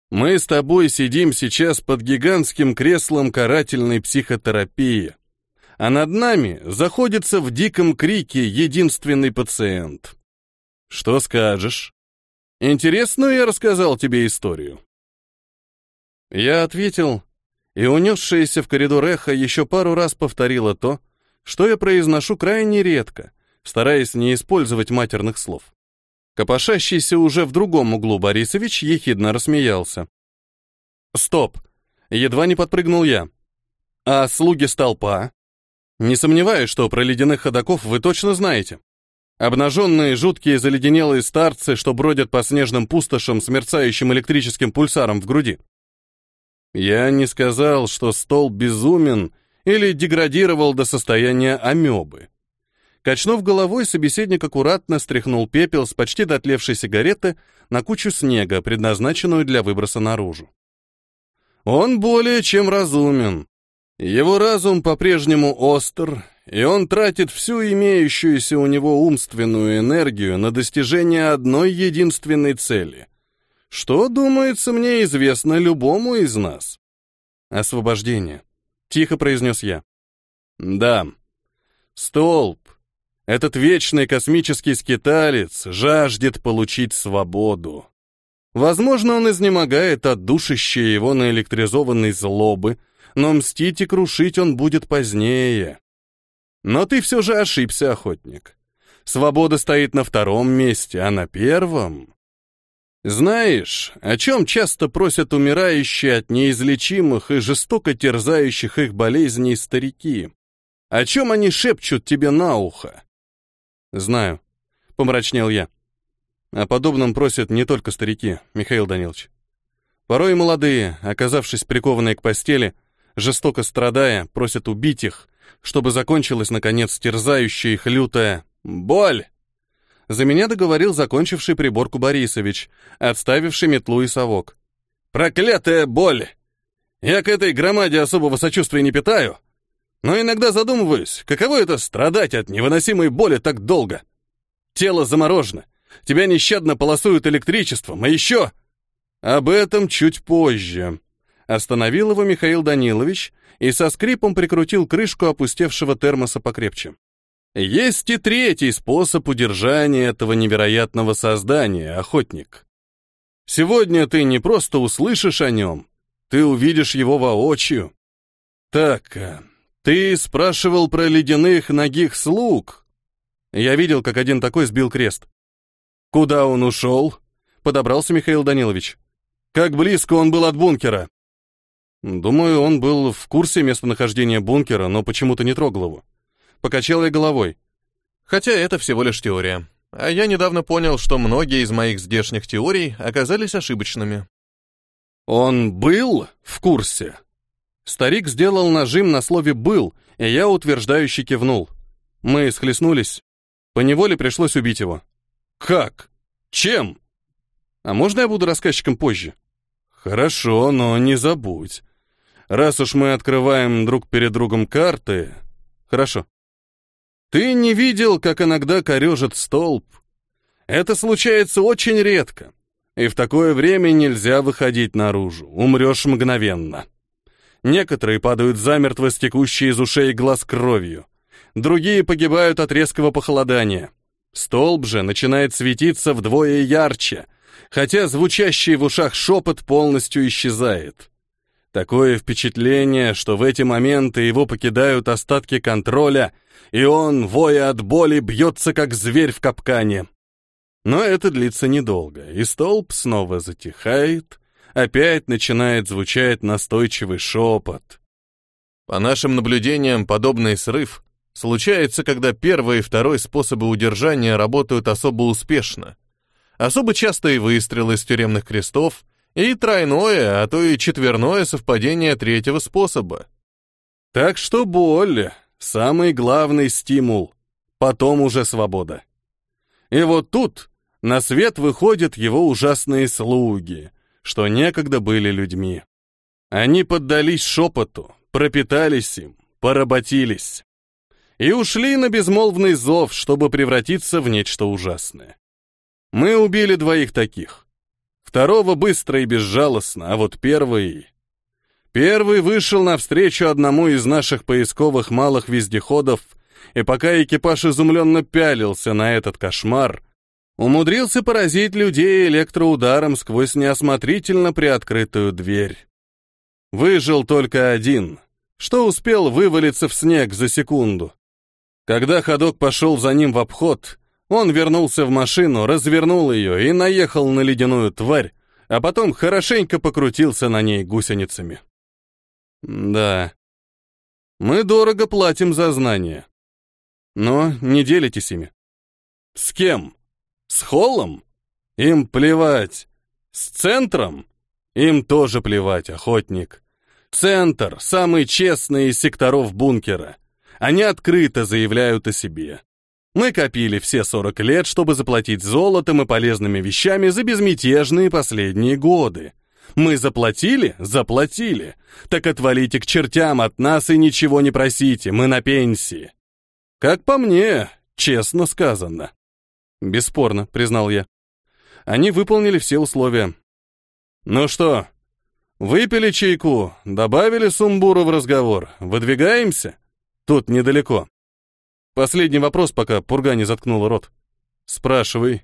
Мы с тобой сидим сейчас под гигантским креслом карательной психотерапии, а над нами заходится в диком крике единственный пациент. Что скажешь? Интересную я рассказал тебе историю. Я ответил, и унесшееся в коридор эхо еще пару раз повторило то, что я произношу крайне редко, стараясь не использовать матерных слов. Копошащийся уже в другом углу Борисович ехидно рассмеялся. «Стоп!» Едва не подпрыгнул я. «А слуги столпа?» «Не сомневаюсь, что про ледяных ходаков вы точно знаете. Обнаженные, жуткие, заледенелые старцы, что бродят по снежным пустошам с мерцающим электрическим пульсаром в груди. Я не сказал, что стол безумен или деградировал до состояния амебы. Качнув головой, собеседник аккуратно стряхнул пепел с почти дотлевшей сигареты на кучу снега, предназначенную для выброса наружу. Он более чем разумен. Его разум по-прежнему остр, и он тратит всю имеющуюся у него умственную энергию на достижение одной единственной цели. Что, думается мне, известно любому из нас. Освобождение. Тихо произнес я. Да. Столб, этот вечный космический скиталец жаждет получить свободу. Возможно, он изнемогает от душащей его наэлектризованной злобы, но мстить и крушить он будет позднее. Но ты все же ошибся, охотник. Свобода стоит на втором месте, а на первом... Знаешь, о чем часто просят умирающие от неизлечимых и жестоко терзающих их болезней старики? О чем они шепчут тебе на ухо? «Знаю», — помрачнел я. О подобном просят не только старики, Михаил Данилович. Порой молодые, оказавшись прикованные к постели, жестоко страдая, просят убить их, чтобы закончилась, наконец, терзающая их лютая боль. За меня договорил закончивший приборку Борисович, отставивший метлу и совок. «Проклятая боль! Я к этой громаде особого сочувствия не питаю, но иногда задумываюсь, каково это страдать от невыносимой боли так долго. Тело заморожено, тебя нещадно полосуют электричеством, а еще... Об этом чуть позже. Остановил его Михаил Данилович и со скрипом прикрутил крышку опустевшего термоса покрепче. Есть и третий способ удержания этого невероятного создания, охотник. Сегодня ты не просто услышишь о нем, ты увидишь его воочию. Так, э, «Ты спрашивал про ледяных ногих слуг?» Я видел, как один такой сбил крест. «Куда он ушел?» — подобрался Михаил Данилович. «Как близко он был от бункера?» Думаю, он был в курсе местонахождения бункера, но почему-то не трогал его. Покачал я головой. Хотя это всего лишь теория. А я недавно понял, что многие из моих здешних теорий оказались ошибочными. Он был в курсе? Старик сделал нажим на слове «был», и я утверждающе кивнул. Мы схлестнулись. Поневоле пришлось убить его. Как? Чем? А можно я буду рассказчиком позже? Хорошо, но не забудь. Раз уж мы открываем друг перед другом карты... Хорошо. Ты не видел, как иногда корежит столб? Это случается очень редко. И в такое время нельзя выходить наружу. Умрешь мгновенно. Некоторые падают замертво с текущей из ушей глаз кровью. Другие погибают от резкого похолодания. Столб же начинает светиться вдвое ярче, хотя звучащий в ушах шепот полностью исчезает. Такое впечатление, что в эти моменты его покидают остатки контроля, и он, воя от боли, бьется как зверь в капкане. Но это длится недолго, и столб снова затихает, опять начинает звучать настойчивый шепот. По нашим наблюдениям, подобный срыв случается, когда первый и второй способы удержания работают особо успешно. Особо частые выстрелы из тюремных крестов и тройное, а то и четверное совпадение третьего способа. Так что боль — самый главный стимул, потом уже свобода. И вот тут на свет выходят его ужасные слуги — что некогда были людьми. Они поддались шепоту, пропитались им, поработились. И ушли на безмолвный зов, чтобы превратиться в нечто ужасное. Мы убили двоих таких. Второго быстро и безжалостно, а вот первый... Первый вышел навстречу одному из наших поисковых малых вездеходов, и пока экипаж изумленно пялился на этот кошмар, Умудрился поразить людей электроударом сквозь неосмотрительно приоткрытую дверь. Выжил только один, что успел вывалиться в снег за секунду. Когда ходок пошел за ним в обход, он вернулся в машину, развернул ее и наехал на ледяную тварь, а потом хорошенько покрутился на ней гусеницами. Да, мы дорого платим за знания. Но не делитесь ими. С кем? С Холлом? Им плевать. С центром? Им тоже плевать, охотник. Центр — самый честный из секторов бункера. Они открыто заявляют о себе. Мы копили все 40 лет, чтобы заплатить золотом и полезными вещами за безмятежные последние годы. Мы заплатили? Заплатили. Так отвалите к чертям от нас и ничего не просите, мы на пенсии. Как по мне, честно сказано. Бесспорно, признал я. Они выполнили все условия. Ну что, выпили чайку, добавили сумбуру в разговор, выдвигаемся? Тут недалеко. Последний вопрос, пока пурга не заткнула рот. Спрашивай.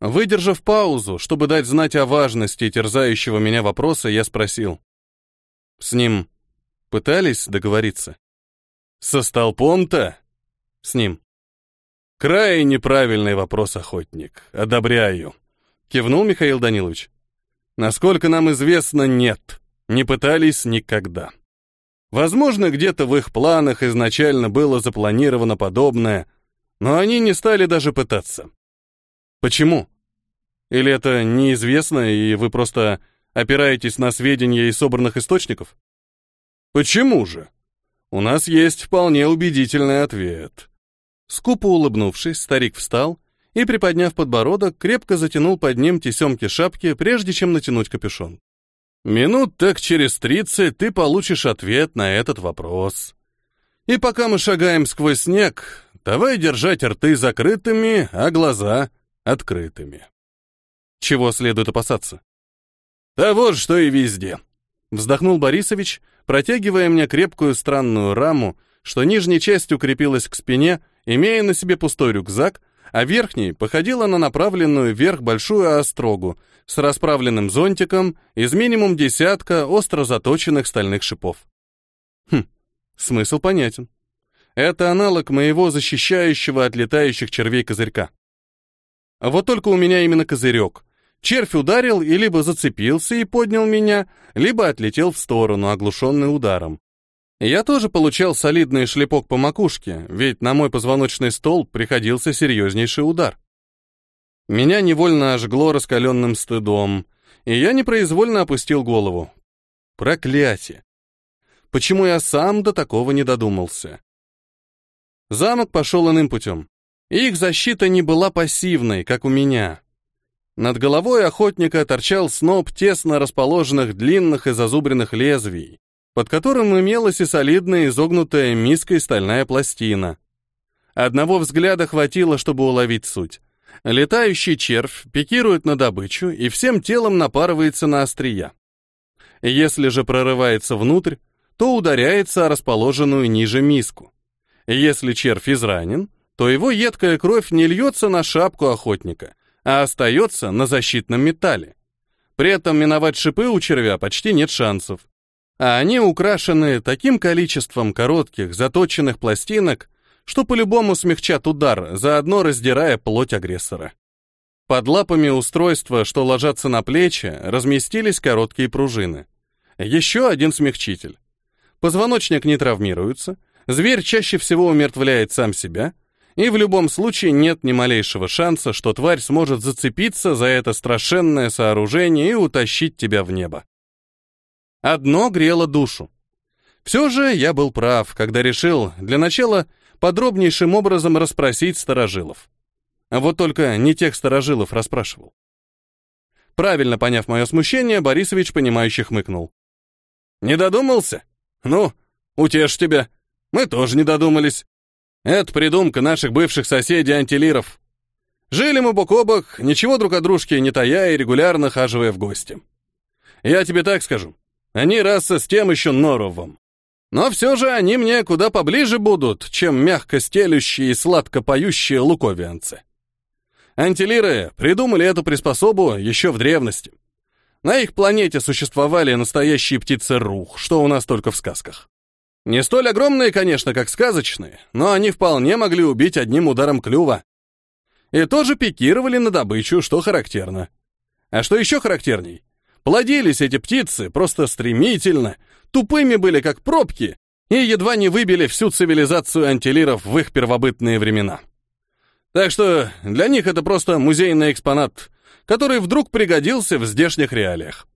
Выдержав паузу, чтобы дать знать о важности терзающего меня вопроса, я спросил. С ним пытались договориться? Со столпом-то? С ним. Крайне правильный вопрос, охотник. Одобряю. Кивнул Михаил Данилович. Насколько нам известно, нет. Не пытались никогда. Возможно, где-то в их планах изначально было запланировано подобное, но они не стали даже пытаться. Почему? Или это неизвестно, и вы просто опираетесь на сведения из собранных источников? Почему же? У нас есть вполне убедительный ответ. Скупо улыбнувшись, старик встал и, приподняв подбородок, крепко затянул под ним тесемки шапки, прежде чем натянуть капюшон. Минут так через тридцать ты получишь ответ на этот вопрос. И пока мы шагаем сквозь снег, давай держать рты закрытыми, а глаза открытыми. Чего следует опасаться? Того же, что и везде. Вздохнул Борисович, протягивая мне крепкую странную раму, что нижней частью крепилась к спине, имея на себе пустой рюкзак, а верхней походила на направленную вверх большую острогу с расправленным зонтиком из минимум десятка остро заточенных стальных шипов. Хм, смысл понятен. Это аналог моего защищающего от летающих червей козырька. А вот только у меня именно козырек. Червь ударил и либо зацепился и поднял меня, либо отлетел в сторону, оглушенный ударом. Я тоже получал солидный шлепок по макушке, ведь на мой позвоночный стол приходился серьезнейший удар. Меня невольно ожгло раскаленным стыдом, и я непроизвольно опустил голову. Проклятие! Почему я сам до такого не додумался? Замок пошел иным путем. Их защита не была пассивной, как у меня. Над головой охотника торчал сноп тесно расположенных длинных и зазубренных лезвий, под которым имелась и солидная изогнутая миской стальная пластина. Одного взгляда хватило, чтобы уловить суть. Летающий червь пикирует на добычу и всем телом напарывается на острия. Если же прорывается внутрь, то ударяется о расположенную ниже миску. Если червь изранен, то его едкая кровь не льется на шапку охотника, а остается на защитном металле. При этом миновать шипы у червя почти нет шансов а они украшены таким количеством коротких, заточенных пластинок, что по-любому смягчат удар, заодно раздирая плоть агрессора. Под лапами устройства, что ложатся на плечи, разместились короткие пружины. Еще один смягчитель. Позвоночник не травмируется, зверь чаще всего умертвляет сам себя, и в любом случае нет ни малейшего шанса, что тварь сможет зацепиться за это страшенное сооружение и утащить тебя в небо. Одно грело душу. Все же я был прав, когда решил для начала подробнейшим образом расспросить старожилов. А вот только не тех старожилов расспрашивал. Правильно поняв мое смущение, Борисович, понимающе хмыкнул. «Не додумался? Ну, утешь тебя. Мы тоже не додумались. Это придумка наших бывших соседей антилиров. Жили мы бок о бок, ничего друг о дружке не тая и регулярно хаживая в гости. Я тебе так скажу. Они раса с тем еще норовом. Но все же они мне куда поближе будут, чем мягко стелющие и сладко поющие луковианцы. Антилиры придумали эту приспособу еще в древности. На их планете существовали настоящие птицы-рух, что у нас только в сказках. Не столь огромные, конечно, как сказочные, но они вполне могли убить одним ударом клюва. И тоже пикировали на добычу, что характерно. А что еще характерней? Плодились эти птицы просто стремительно, тупыми были как пробки и едва не выбили всю цивилизацию антилиров в их первобытные времена. Так что для них это просто музейный экспонат, который вдруг пригодился в здешних реалиях.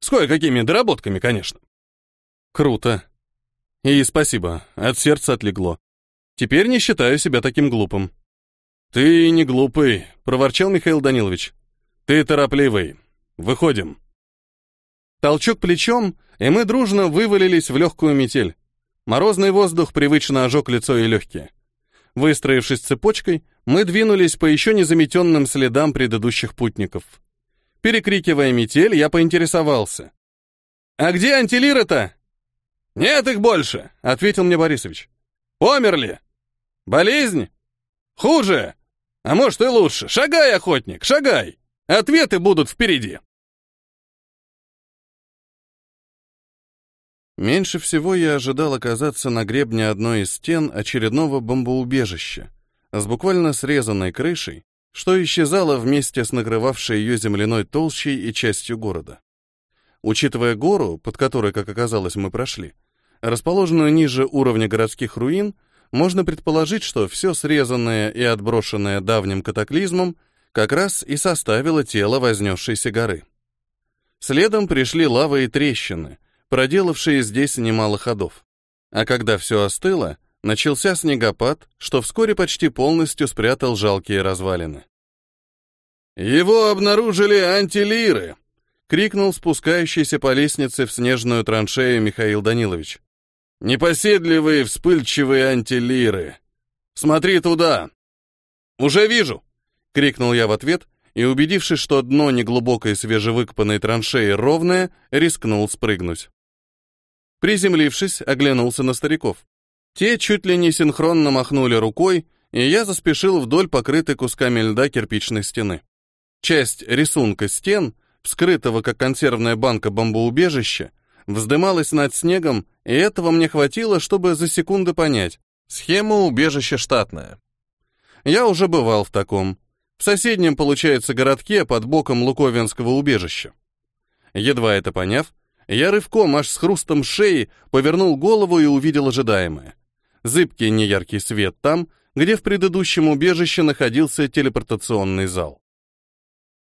С кое-какими доработками, конечно. Круто. И спасибо, от сердца отлегло. Теперь не считаю себя таким глупым. «Ты не глупый», — проворчал Михаил Данилович. «Ты торопливый. Выходим». Толчок плечом, и мы дружно вывалились в легкую метель. Морозный воздух привычно ожег лицо и легкие. Выстроившись цепочкой, мы двинулись по еще не заметенным следам предыдущих путников. Перекрикивая метель, я поинтересовался. «А где антилиры-то?» «Нет их больше», — ответил мне Борисович. «Померли. Болезнь? Хуже? А может и лучше. Шагай, охотник, шагай. Ответы будут впереди. Меньше всего я ожидал оказаться на гребне одной из стен очередного бомбоубежища, с буквально срезанной крышей, что исчезало вместе с накрывавшей ее земляной толщей и частью города. Учитывая гору, под которой, как оказалось, мы прошли, расположенную ниже уровня городских руин, можно предположить, что все срезанное и отброшенное давним катаклизмом как раз и составило тело вознесшейся горы. Следом пришли лава и трещины, проделавшие здесь немало ходов. А когда все остыло, начался снегопад, что вскоре почти полностью спрятал жалкие развалины. «Его обнаружили антилиры!» — крикнул спускающийся по лестнице в снежную траншею Михаил Данилович. Непоседливые, вспыльчивые антилиры. Смотри туда. Уже вижу, крикнул я в ответ и, убедившись, что дно неглубокой свежевыкопанной траншеи ровное, рискнул спрыгнуть. Приземлившись, оглянулся на стариков. Те чуть ли не синхронно махнули рукой, и я заспешил вдоль покрытой кусками льда кирпичной стены. Часть рисунка стен, вскрытого как консервная банка бомбоубежища, вздымалась над снегом, и этого мне хватило, чтобы за секунду понять. Схема убежища штатная. Я уже бывал в таком. В соседнем, получается, городке под боком Луковинского убежища. Едва это поняв, я рывком, аж с хрустом шеи, повернул голову и увидел ожидаемое. Зыбкий неяркий свет там, где в предыдущем убежище находился телепортационный зал.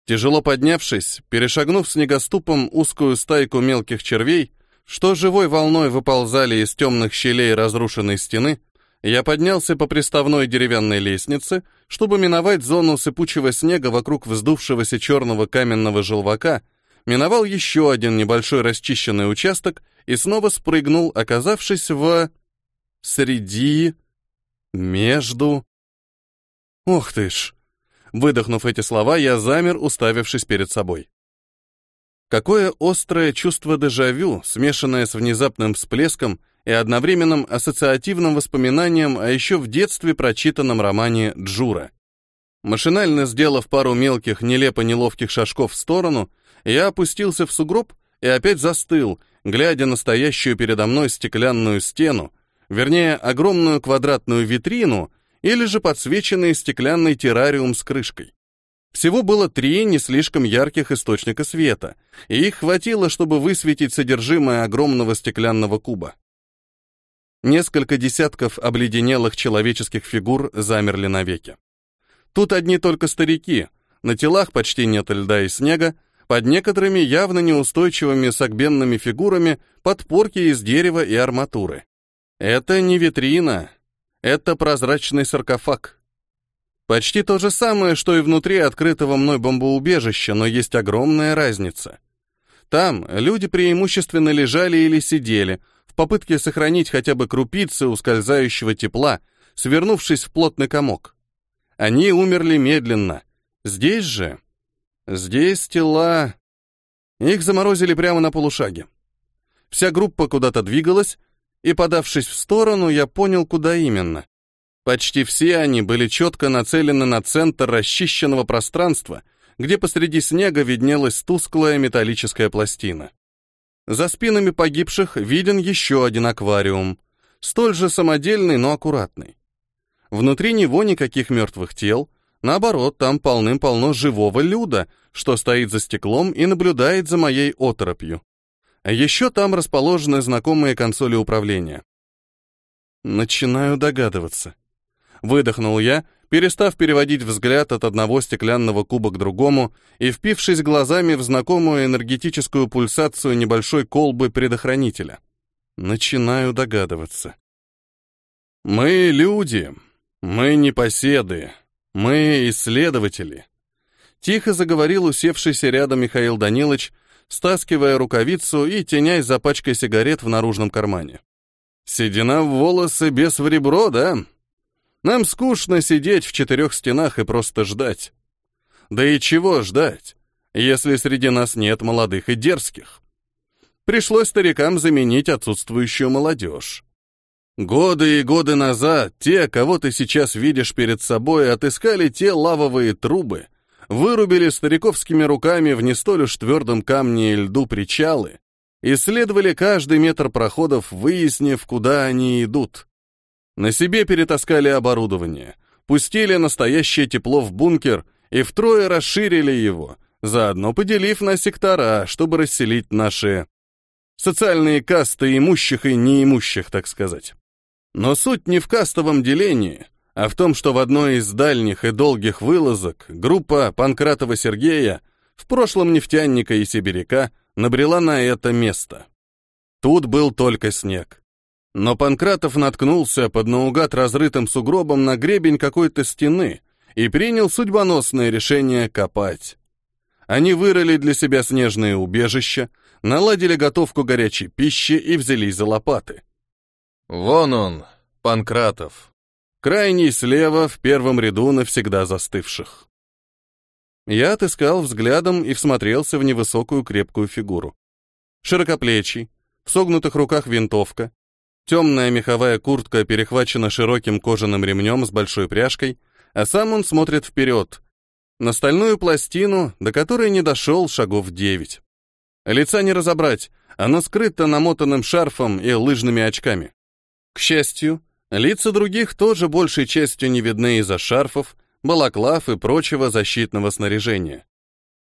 Тяжело поднявшись, перешагнув снегоступом узкую стайку мелких червей, что живой волной выползали из темных щелей разрушенной стены, я поднялся по приставной деревянной лестнице, чтобы миновать зону сыпучего снега вокруг вздувшегося черного каменного желвака, миновал еще один небольшой расчищенный участок и снова спрыгнул, оказавшись в... среди... между... Ух ты ж! Выдохнув эти слова, я замер, уставившись перед собой. Какое острое чувство дежавю, смешанное с внезапным всплеском и одновременным ассоциативным воспоминанием о еще в детстве прочитанном романе «Джура». Машинально сделав пару мелких, нелепо-неловких шажков в сторону, я опустился в сугроб и опять застыл, глядя на стоящую передо мной стеклянную стену, вернее, огромную квадратную витрину — или же подсвеченный стеклянный террариум с крышкой. Всего было три не слишком ярких источника света, и их хватило, чтобы высветить содержимое огромного стеклянного куба. Несколько десятков обледенелых человеческих фигур замерли навеки. Тут одни только старики, на телах почти нет льда и снега, под некоторыми явно неустойчивыми согбенными фигурами подпорки из дерева и арматуры. Это не витрина, это прозрачный саркофаг. Почти то же самое, что и внутри открытого мной бомбоубежища, но есть огромная разница. Там люди преимущественно лежали или сидели, в попытке сохранить хотя бы крупицы ускользающего тепла, свернувшись в плотный комок. Они умерли медленно. Здесь же... Здесь тела... Их заморозили прямо на полушаге. Вся группа куда-то двигалась, и, подавшись в сторону, я понял, куда именно. Почти все они были четко нацелены на центр расчищенного пространства, где посреди снега виднелась тусклая металлическая пластина. За спинами погибших виден еще один аквариум, столь же самодельный, но аккуратный. Внутри него никаких мертвых тел, наоборот, там полным-полно живого люда, что стоит за стеклом и наблюдает за моей оторопью. Еще там расположены знакомые консоли управления. Начинаю догадываться. Выдохнул я, перестав переводить взгляд от одного стеклянного куба к другому и впившись глазами в знакомую энергетическую пульсацию небольшой колбы предохранителя. Начинаю догадываться. Мы люди, мы непоседы, мы исследователи. Тихо заговорил усевшийся рядом Михаил Данилович, стаскивая рукавицу и тенясь за пачкой сигарет в наружном кармане. Седина в волосы без в ребро, да? Нам скучно сидеть в четырех стенах и просто ждать. Да и чего ждать, если среди нас нет молодых и дерзких? Пришлось старикам заменить отсутствующую молодежь. Годы и годы назад те, кого ты сейчас видишь перед собой, отыскали те лавовые трубы, вырубили стариковскими руками в не столь уж твердом камне и льду причалы, исследовали каждый метр проходов, выяснив, куда они идут. На себе перетаскали оборудование, пустили настоящее тепло в бункер и втрое расширили его, заодно поделив на сектора, чтобы расселить наши социальные касты имущих и неимущих, так сказать. Но суть не в кастовом делении, а в том, что в одной из дальних и долгих вылазок группа Панкратова Сергея, в прошлом нефтяника и сибиряка, набрела на это место. Тут был только снег. Но Панкратов наткнулся под наугад разрытым сугробом на гребень какой-то стены и принял судьбоносное решение копать. Они вырыли для себя снежные убежища, наладили готовку горячей пищи и взялись за лопаты. Вон он, Панкратов. Крайний слева, в первом ряду навсегда застывших. Я отыскал взглядом и всмотрелся в невысокую крепкую фигуру. Широкоплечий, в согнутых руках винтовка, темная меховая куртка перехвачена широким кожаным ремнем с большой пряжкой, а сам он смотрит вперед, на стальную пластину, до которой не дошел шагов девять. Лица не разобрать, оно скрыто намотанным шарфом и лыжными очками. К счастью, лица других тоже большей частью не видны из-за шарфов, балаклав и прочего защитного снаряжения.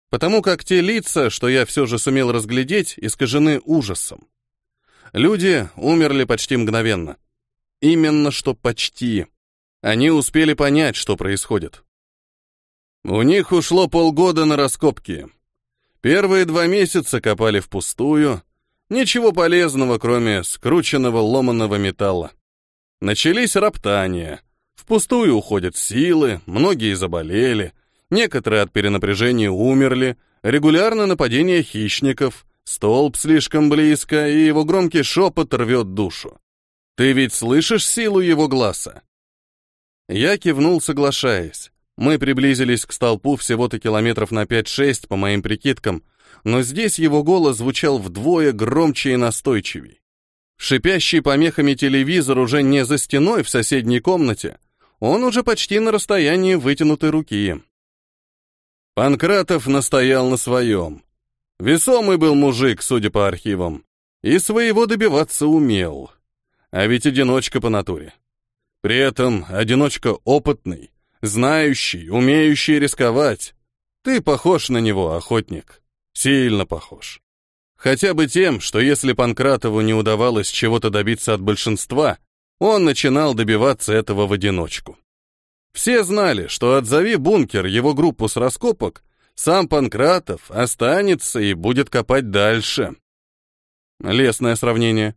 Потому как те лица, что я все же сумел разглядеть, искажены ужасом. Люди умерли почти мгновенно. Именно что почти. Они успели понять, что происходит. У них ушло полгода на раскопки. Первые два месяца копали впустую, Ничего полезного, кроме скрученного ломаного металла. Начались роптания. Впустую уходят силы, многие заболели, некоторые от перенапряжения умерли, регулярно нападение хищников, столб слишком близко, и его громкий шепот рвет душу. Ты ведь слышишь силу его глаза? Я кивнул, соглашаясь. Мы приблизились к столпу всего-то километров на 5-6, по моим прикидкам, но здесь его голос звучал вдвое громче и настойчивей. Шипящий помехами телевизор уже не за стеной в соседней комнате, он уже почти на расстоянии вытянутой руки. Панкратов настоял на своем. Весомый был мужик, судя по архивам, и своего добиваться умел. А ведь одиночка по натуре. При этом одиночка опытный, знающий, умеющий рисковать. Ты похож на него, охотник. Сильно похож. Хотя бы тем, что если Панкратову не удавалось чего-то добиться от большинства, он начинал добиваться этого в одиночку. Все знали, что отзови бункер его группу с раскопок, сам Панкратов останется и будет копать дальше. Лесное сравнение.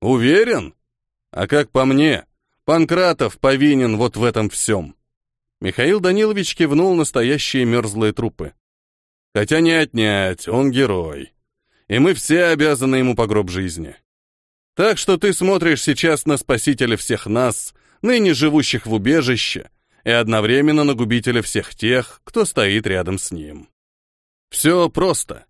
Уверен? А как по мне, Панкратов повинен вот в этом всем. Михаил Данилович кивнул настоящие мерзлые трупы. Хотя не отнять, он герой. И мы все обязаны ему по гроб жизни. Так что ты смотришь сейчас на спасителя всех нас, ныне живущих в убежище, и одновременно на губителя всех тех, кто стоит рядом с ним. Все просто.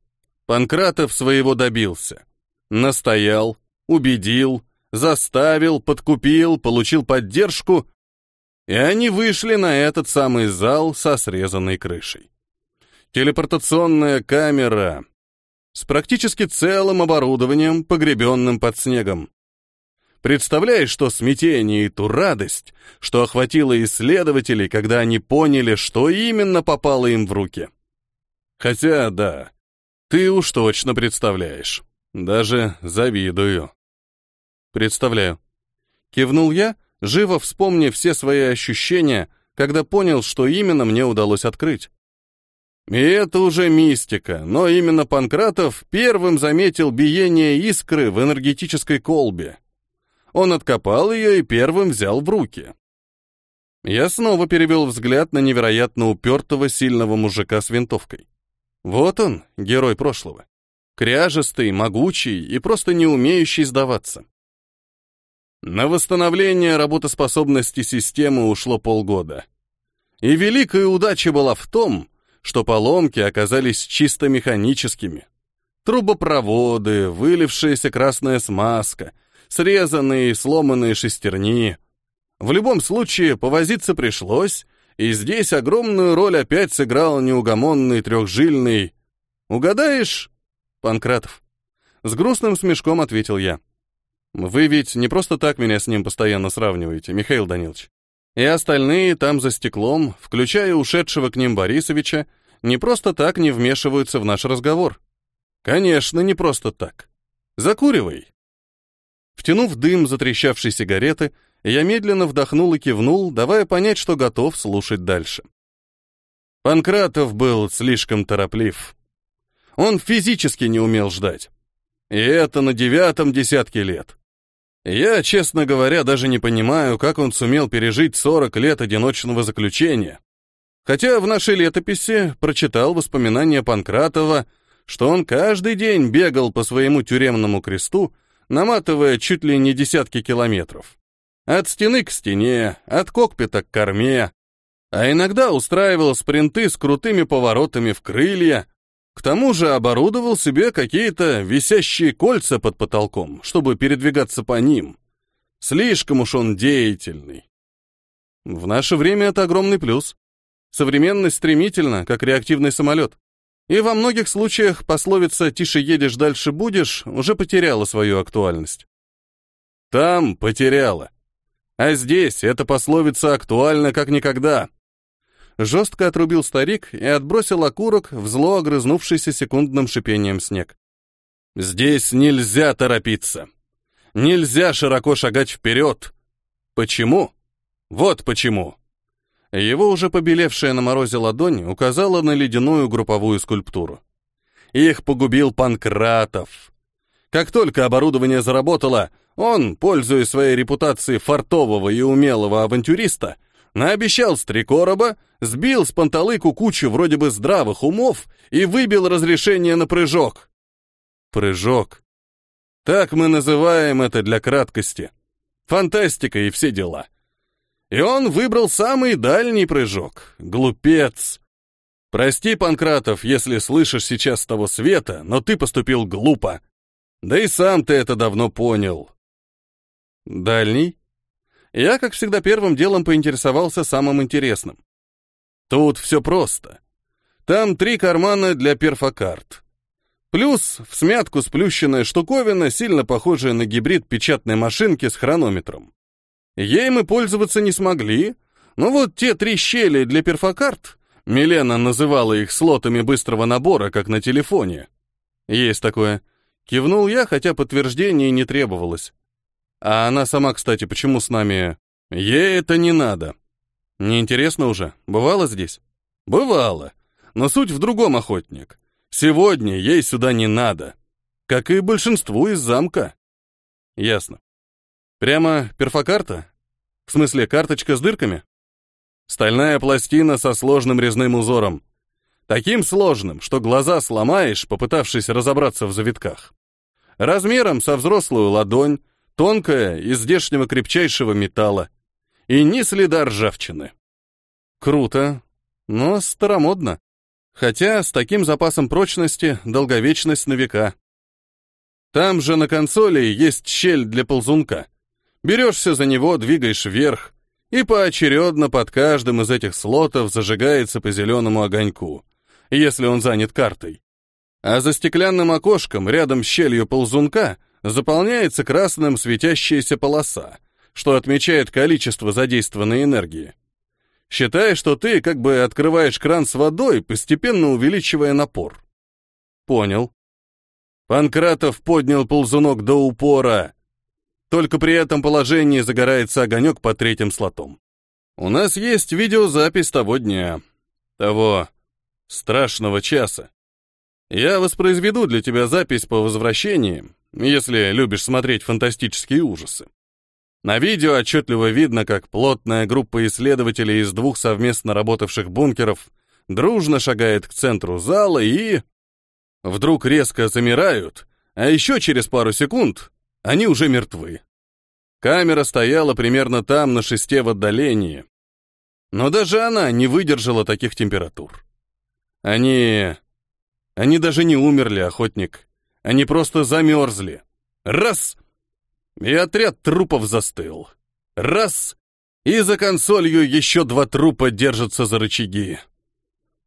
Панкратов своего добился. Настоял, убедил, заставил, подкупил, получил поддержку, и они вышли на этот самый зал со срезанной крышей. Телепортационная камера с практически целым оборудованием, погребенным под снегом. Представляешь, что смятение и ту радость, что охватило исследователей, когда они поняли, что именно попало им в руки. Хотя, да, ты уж точно представляешь. Даже завидую. Представляю. Кивнул я, живо вспомнив все свои ощущения, когда понял, что именно мне удалось открыть. И это уже мистика, но именно Панкратов первым заметил биение искры в энергетической колбе. Он откопал ее и первым взял в руки. Я снова перевел взгляд на невероятно упертого сильного мужика с винтовкой. Вот он, герой прошлого. Кряжестый, могучий и просто не умеющий сдаваться. На восстановление работоспособности системы ушло полгода. И великая удача была в том, что поломки оказались чисто механическими. Трубопроводы, вылившаяся красная смазка, срезанные и сломанные шестерни. В любом случае, повозиться пришлось, и здесь огромную роль опять сыграл неугомонный трехжильный... «Угадаешь?» «Панкратов». С грустным смешком ответил я. «Вы ведь не просто так меня с ним постоянно сравниваете, Михаил Данилович. И остальные там за стеклом, включая ушедшего к ним Борисовича, не просто так не вмешиваются в наш разговор. Конечно, не просто так. Закуривай. Втянув дым затрещавшей сигареты, я медленно вдохнул и кивнул, давая понять, что готов слушать дальше. Панкратов был слишком тороплив. Он физически не умел ждать. И это на девятом десятке лет. Я, честно говоря, даже не понимаю, как он сумел пережить 40 лет одиночного заключения. Хотя в нашей летописи прочитал воспоминания Панкратова, что он каждый день бегал по своему тюремному кресту, наматывая чуть ли не десятки километров. От стены к стене, от кокпита к корме, а иногда устраивал спринты с крутыми поворотами в крылья, к тому же оборудовал себе какие-то висящие кольца под потолком, чтобы передвигаться по ним. Слишком уж он деятельный. В наше время это огромный плюс. Современность стремительно, как реактивный самолет. И во многих случаях пословица «тише едешь, дальше будешь» уже потеряла свою актуальность. Там потеряла. А здесь эта пословица актуальна как никогда. Жестко отрубил старик и отбросил окурок в зло огрызнувшийся секундным шипением снег. Здесь нельзя торопиться. Нельзя широко шагать вперед. Почему? Вот почему. Его уже побелевшая на морозе ладонь указала на ледяную групповую скульптуру. Их погубил Панкратов. Как только оборудование заработало, он, пользуясь своей репутацией фартового и умелого авантюриста, наобещал с три короба, сбил с панталыку кучу вроде бы здравых умов и выбил разрешение на прыжок. Прыжок. Так мы называем это для краткости. Фантастика и все дела. И он выбрал самый дальний прыжок. Глупец. Прости, Панкратов, если слышишь сейчас того света, но ты поступил глупо. Да и сам ты это давно понял. Дальний? Я, как всегда, первым делом поинтересовался самым интересным. Тут все просто. Там три кармана для перфокарт. Плюс в смятку сплющенная штуковина, сильно похожая на гибрид печатной машинки с хронометром. Ей мы пользоваться не смогли, но вот те три щели для перфокарт, Милена называла их слотами быстрого набора, как на телефоне. Есть такое. Кивнул я, хотя подтверждения не требовалось. А она сама, кстати, почему с нами... Ей это не надо. Неинтересно уже? Бывало здесь? Бывало. Но суть в другом, охотник. Сегодня ей сюда не надо. Как и большинству из замка. Ясно. Прямо перфокарта? В смысле, карточка с дырками? Стальная пластина со сложным резным узором. Таким сложным, что глаза сломаешь, попытавшись разобраться в завитках. Размером со взрослую ладонь, тонкая, из здешнего крепчайшего металла. И ни следа ржавчины. Круто, но старомодно. Хотя с таким запасом прочности долговечность на века. Там же на консоли есть щель для ползунка. Берешься за него, двигаешь вверх, и поочередно под каждым из этих слотов зажигается по зеленому огоньку, если он занят картой. А за стеклянным окошком рядом с щелью ползунка заполняется красным светящаяся полоса, что отмечает количество задействованной энергии. Считай, что ты как бы открываешь кран с водой, постепенно увеличивая напор. Понял. Панкратов поднял ползунок до упора, только при этом положении загорается огонек по третьим слотом. У нас есть видеозапись того дня, того страшного часа. Я воспроизведу для тебя запись по возвращении, если любишь смотреть фантастические ужасы. На видео отчетливо видно, как плотная группа исследователей из двух совместно работавших бункеров дружно шагает к центру зала и... Вдруг резко замирают, а еще через пару секунд они уже мертвы. Камера стояла примерно там, на шесте в отдалении. Но даже она не выдержала таких температур. Они... Они даже не умерли, охотник. Они просто замерзли. Раз! И отряд трупов застыл. Раз! И за консолью еще два трупа держатся за рычаги.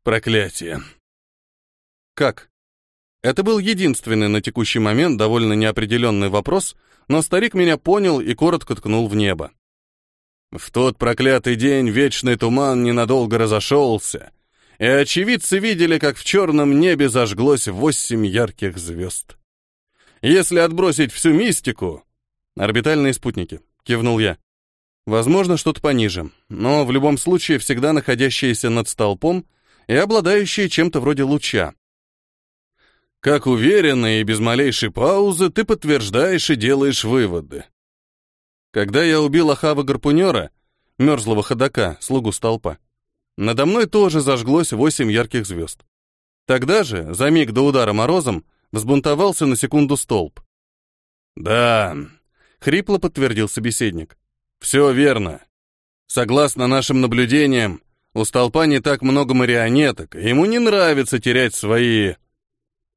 Проклятие. Как? Это был единственный на текущий момент довольно неопределенный вопрос, но старик меня понял и коротко ткнул в небо. В тот проклятый день вечный туман ненадолго разошелся, и очевидцы видели, как в черном небе зажглось восемь ярких звезд. Если отбросить всю мистику... Орбитальные спутники, кивнул я. Возможно, что-то пониже, но в любом случае всегда находящиеся над столпом и обладающие чем-то вроде луча. Как уверенно и без малейшей паузы ты подтверждаешь и делаешь выводы. Когда я убил Ахава-гарпунера, мерзлого ходока, слугу столпа, надо мной тоже зажглось восемь ярких звезд. Тогда же, за миг до удара морозом, взбунтовался на секунду столб. «Да», — хрипло подтвердил собеседник. «Все верно. Согласно нашим наблюдениям, у столпа не так много марионеток, ему не нравится терять свои...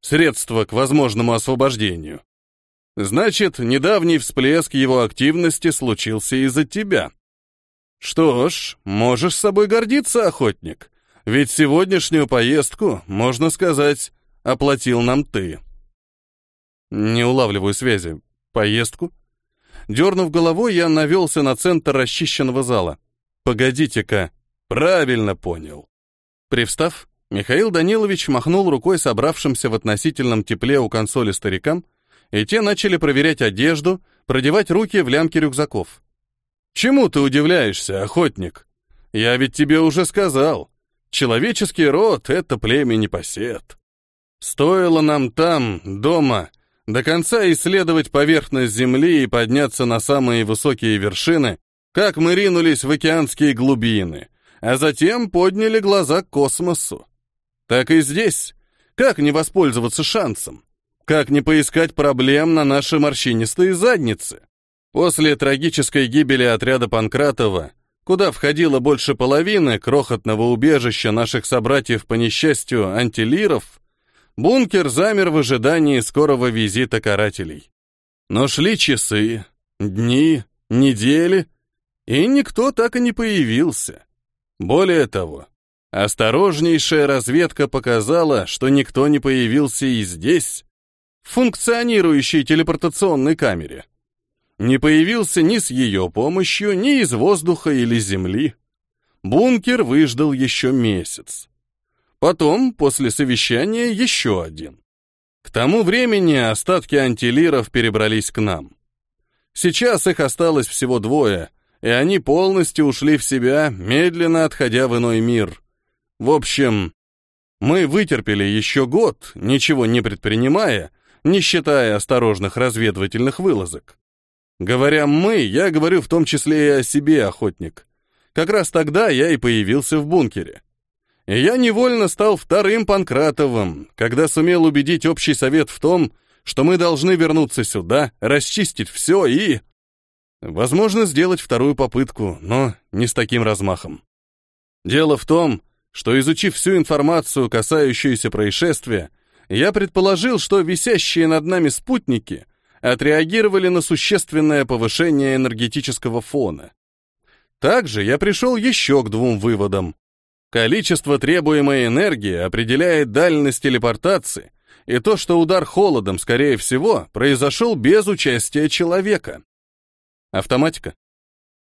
средства к возможному освобождению. Значит, недавний всплеск его активности случился из-за тебя. Что ж, можешь собой гордиться, охотник, ведь сегодняшнюю поездку, можно сказать, оплатил нам ты. Не улавливаю связи. Поездку? Дернув головой, я навелся на центр расчищенного зала. Погодите-ка, правильно понял. Привстав, Михаил Данилович махнул рукой собравшимся в относительном тепле у консоли старикам, и те начали проверять одежду, продевать руки в лямки рюкзаков. «Чему ты удивляешься, охотник? Я ведь тебе уже сказал. Человеческий род — это племя непосед. Стоило нам там, дома, до конца исследовать поверхность Земли и подняться на самые высокие вершины, как мы ринулись в океанские глубины, а затем подняли глаза к космосу. Так и здесь. Как не воспользоваться шансом? Как не поискать проблем на наши морщинистые задницы? После трагической гибели отряда Панкратова, куда входило больше половины крохотного убежища наших собратьев по несчастью антилиров, бункер замер в ожидании скорого визита карателей. Но шли часы, дни, недели, и никто так и не появился. Более того, осторожнейшая разведка показала, что никто не появился и здесь, в функционирующей телепортационной камере не появился ни с ее помощью, ни из воздуха или земли. Бункер выждал еще месяц. Потом, после совещания, еще один. К тому времени остатки антилиров перебрались к нам. Сейчас их осталось всего двое, и они полностью ушли в себя, медленно отходя в иной мир. В общем, мы вытерпели еще год, ничего не предпринимая, не считая осторожных разведывательных вылазок. Говоря «мы», я говорю в том числе и о себе, охотник. Как раз тогда я и появился в бункере. Я невольно стал вторым Панкратовым, когда сумел убедить общий совет в том, что мы должны вернуться сюда, расчистить все и... Возможно, сделать вторую попытку, но не с таким размахом. Дело в том, что изучив всю информацию, касающуюся происшествия, я предположил, что висящие над нами спутники — отреагировали на существенное повышение энергетического фона. Также я пришел еще к двум выводам. Количество требуемой энергии определяет дальность телепортации и то, что удар холодом, скорее всего, произошел без участия человека. Автоматика.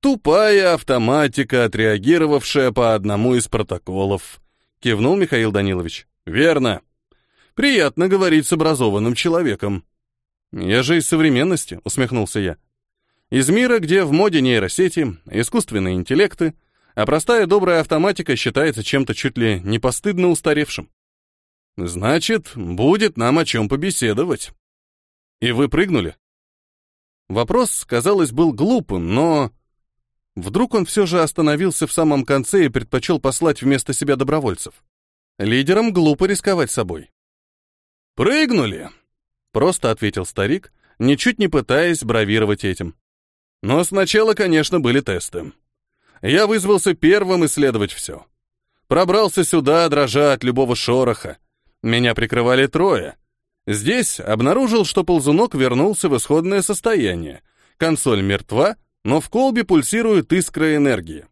Тупая автоматика, отреагировавшая по одному из протоколов. Кивнул Михаил Данилович. Верно. Приятно говорить с образованным человеком. «Я же из современности», — усмехнулся я. «Из мира, где в моде нейросети, искусственные интеллекты, а простая добрая автоматика считается чем-то чуть ли не постыдно устаревшим. Значит, будет нам о чем побеседовать». «И вы прыгнули?» Вопрос, казалось, был глупым, но... Вдруг он все же остановился в самом конце и предпочел послать вместо себя добровольцев. Лидерам глупо рисковать собой. «Прыгнули!» — просто ответил старик, ничуть не пытаясь бравировать этим. Но сначала, конечно, были тесты. Я вызвался первым исследовать все. Пробрался сюда, дрожа от любого шороха. Меня прикрывали трое. Здесь обнаружил, что ползунок вернулся в исходное состояние. Консоль мертва, но в колбе пульсирует искра энергии.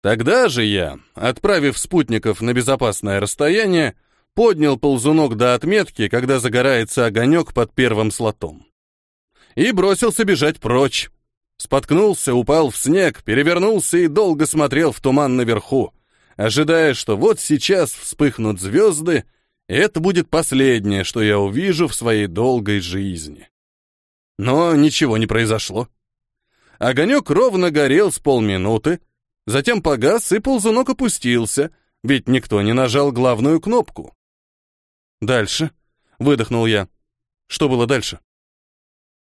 Тогда же я, отправив спутников на безопасное расстояние, поднял ползунок до отметки, когда загорается огонек под первым слотом. И бросился бежать прочь. Споткнулся, упал в снег, перевернулся и долго смотрел в туман наверху, ожидая, что вот сейчас вспыхнут звезды, и это будет последнее, что я увижу в своей долгой жизни. Но ничего не произошло. Огонек ровно горел с полминуты, затем погас, и ползунок опустился, ведь никто не нажал главную кнопку. «Дальше», — выдохнул я. «Что было дальше?»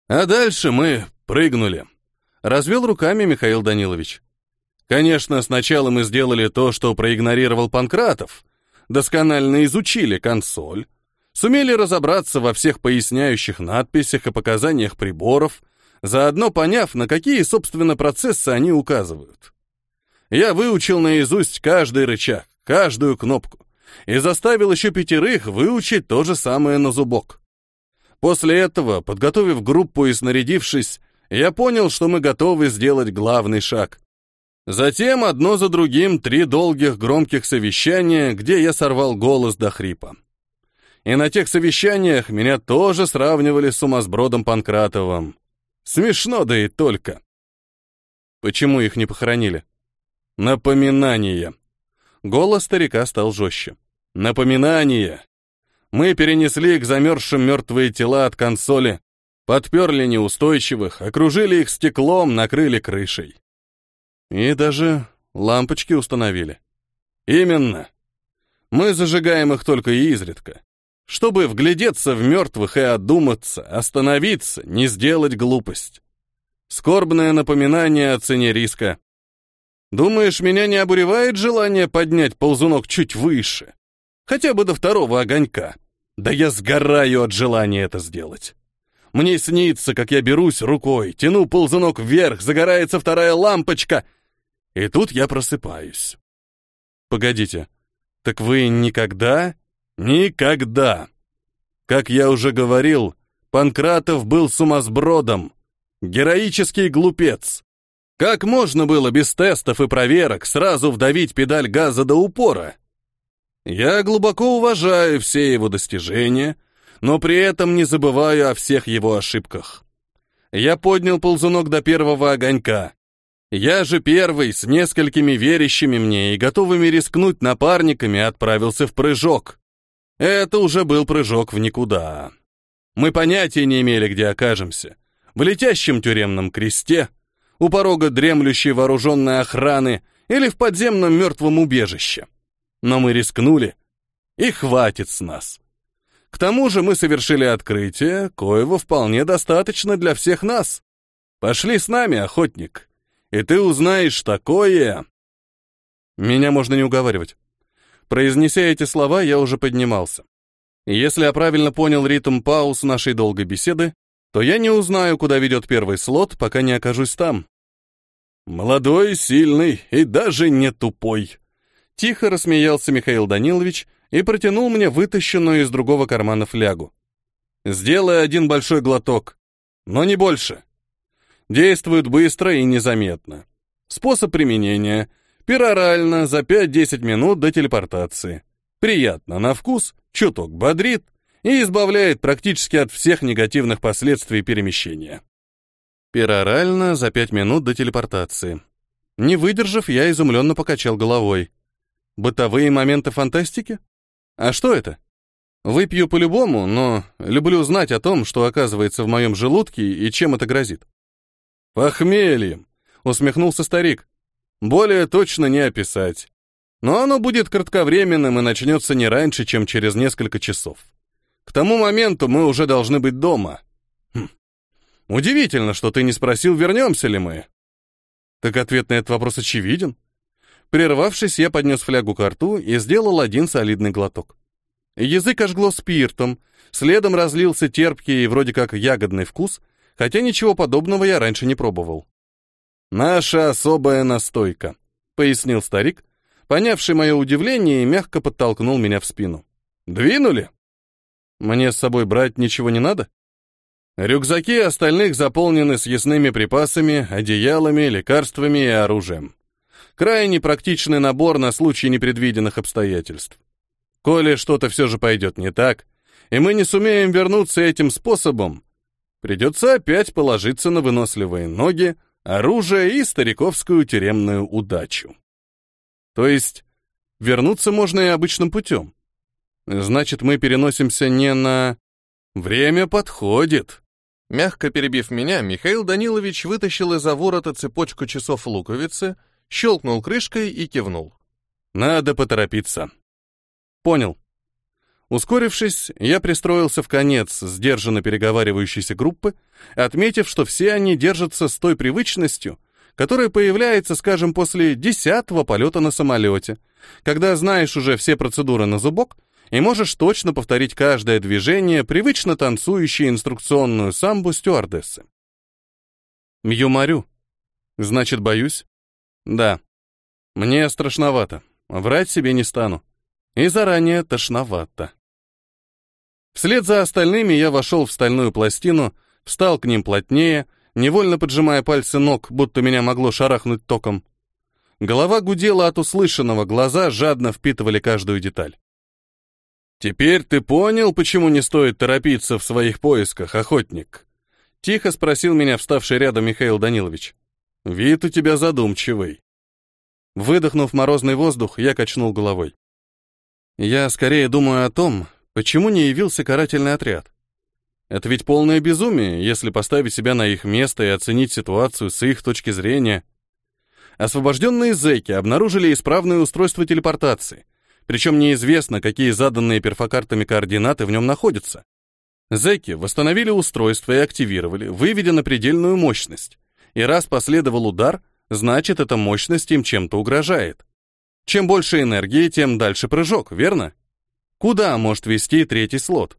«А дальше мы прыгнули», — развел руками Михаил Данилович. «Конечно, сначала мы сделали то, что проигнорировал Панкратов, досконально изучили консоль, сумели разобраться во всех поясняющих надписях и показаниях приборов, заодно поняв, на какие, собственно, процессы они указывают. Я выучил наизусть каждый рычаг, каждую кнопку, и заставил еще пятерых выучить то же самое на зубок. После этого, подготовив группу и снарядившись, я понял, что мы готовы сделать главный шаг. Затем одно за другим три долгих громких совещания, где я сорвал голос до хрипа. И на тех совещаниях меня тоже сравнивали с сумасбродом Панкратовым. Смешно, да и только. Почему их не похоронили? Напоминание. Голос старика стал жестче. Напоминание. Мы перенесли к замерзшим мертвые тела от консоли, подперли неустойчивых, окружили их стеклом, накрыли крышей. И даже лампочки установили. Именно. Мы зажигаем их только изредка, чтобы вглядеться в мертвых и одуматься, остановиться, не сделать глупость. Скорбное напоминание о цене риска. Думаешь, меня не обуревает желание поднять ползунок чуть выше? Хотя бы до второго огонька. Да я сгораю от желания это сделать. Мне снится, как я берусь рукой, тяну ползунок вверх, загорается вторая лампочка — и тут я просыпаюсь. Погодите, так вы никогда? Никогда! Как я уже говорил, Панкратов был сумасбродом, героический глупец. Как можно было без тестов и проверок сразу вдавить педаль газа до упора? Я глубоко уважаю все его достижения, но при этом не забываю о всех его ошибках. Я поднял ползунок до первого огонька, я же первый, с несколькими верящими мне и готовыми рискнуть напарниками, отправился в прыжок. Это уже был прыжок в никуда. Мы понятия не имели, где окажемся. В летящем тюремном кресте, у порога дремлющей вооруженной охраны или в подземном мертвом убежище. Но мы рискнули, и хватит с нас. К тому же мы совершили открытие, коего вполне достаточно для всех нас. Пошли с нами, охотник и ты узнаешь такое...» Меня можно не уговаривать. Произнеся эти слова, я уже поднимался. Если я правильно понял ритм пауз нашей долгой беседы, то я не узнаю, куда ведет первый слот, пока не окажусь там. Молодой, сильный и даже не тупой. Тихо рассмеялся Михаил Данилович и протянул мне вытащенную из другого кармана флягу. «Сделай один большой глоток, но не больше. Действует быстро и незаметно. Способ применения. Перорально за 5-10 минут до телепортации. Приятно на вкус, чуток бодрит и избавляет практически от всех негативных последствий перемещения. Перорально за 5 минут до телепортации. Не выдержав, я изумленно покачал головой. Бытовые моменты фантастики? А что это? Выпью по-любому, но люблю знать о том, что оказывается в моем желудке и чем это грозит. «Похмельем», — усмехнулся старик. «Более точно не описать. Но оно будет кратковременным и начнется не раньше, чем через несколько часов. К тому моменту мы уже должны быть дома». Хм. Удивительно, что ты не спросил, вернемся ли мы. Так ответ на этот вопрос очевиден. Прервавшись, я поднес флягу к рту и сделал один солидный глоток. Язык ожгло спиртом, следом разлился терпкий и вроде как ягодный вкус, хотя ничего подобного я раньше не пробовал. «Наша особая настойка», — пояснил старик, понявший мое удивление и мягко подтолкнул меня в спину. «Двинули?» «Мне с собой брать ничего не надо?» Рюкзаки остальных заполнены съестными припасами, одеялами, лекарствами и оружием. Крайне практичный набор на случай непредвиденных обстоятельств. Коли что-то все же пойдет не так, и мы не сумеем вернуться этим способом, придется опять положиться на выносливые ноги, оружие и стариковскую тюремную удачу. То есть вернуться можно и обычным путем. Значит, мы переносимся не на... Время подходит. Мягко перебив меня, Михаил Данилович вытащил из-за ворота цепочку часов луковицы, щелкнул крышкой и кивнул. «Надо поторопиться». «Понял». Ускорившись, я пристроился в конец сдержанно переговаривающейся группы, отметив, что все они держатся с той привычностью, которая появляется, скажем, после десятого полета на самолете, когда знаешь уже все процедуры на зубок и можешь точно повторить каждое движение, привычно танцующей инструкционную самбу стюардессы. Мью-марю. Значит, боюсь? Да. Мне страшновато. Врать себе не стану. И заранее тошновато. Вслед за остальными я вошел в стальную пластину, встал к ним плотнее, невольно поджимая пальцы ног, будто меня могло шарахнуть током. Голова гудела от услышанного, глаза жадно впитывали каждую деталь. «Теперь ты понял, почему не стоит торопиться в своих поисках, охотник?» Тихо спросил меня вставший рядом Михаил Данилович. «Вид у тебя задумчивый». Выдохнув морозный воздух, я качнул головой. «Я скорее думаю о том, почему не явился карательный отряд. Это ведь полное безумие, если поставить себя на их место и оценить ситуацию с их точки зрения. Освобожденные зэки обнаружили исправное устройство телепортации — причем неизвестно, какие заданные перфокартами координаты в нем находятся. Зэки восстановили устройство и активировали, выведя на предельную мощность. И раз последовал удар, значит, эта мощность им чем-то угрожает. Чем больше энергии, тем дальше прыжок, верно? Куда может вести третий слот?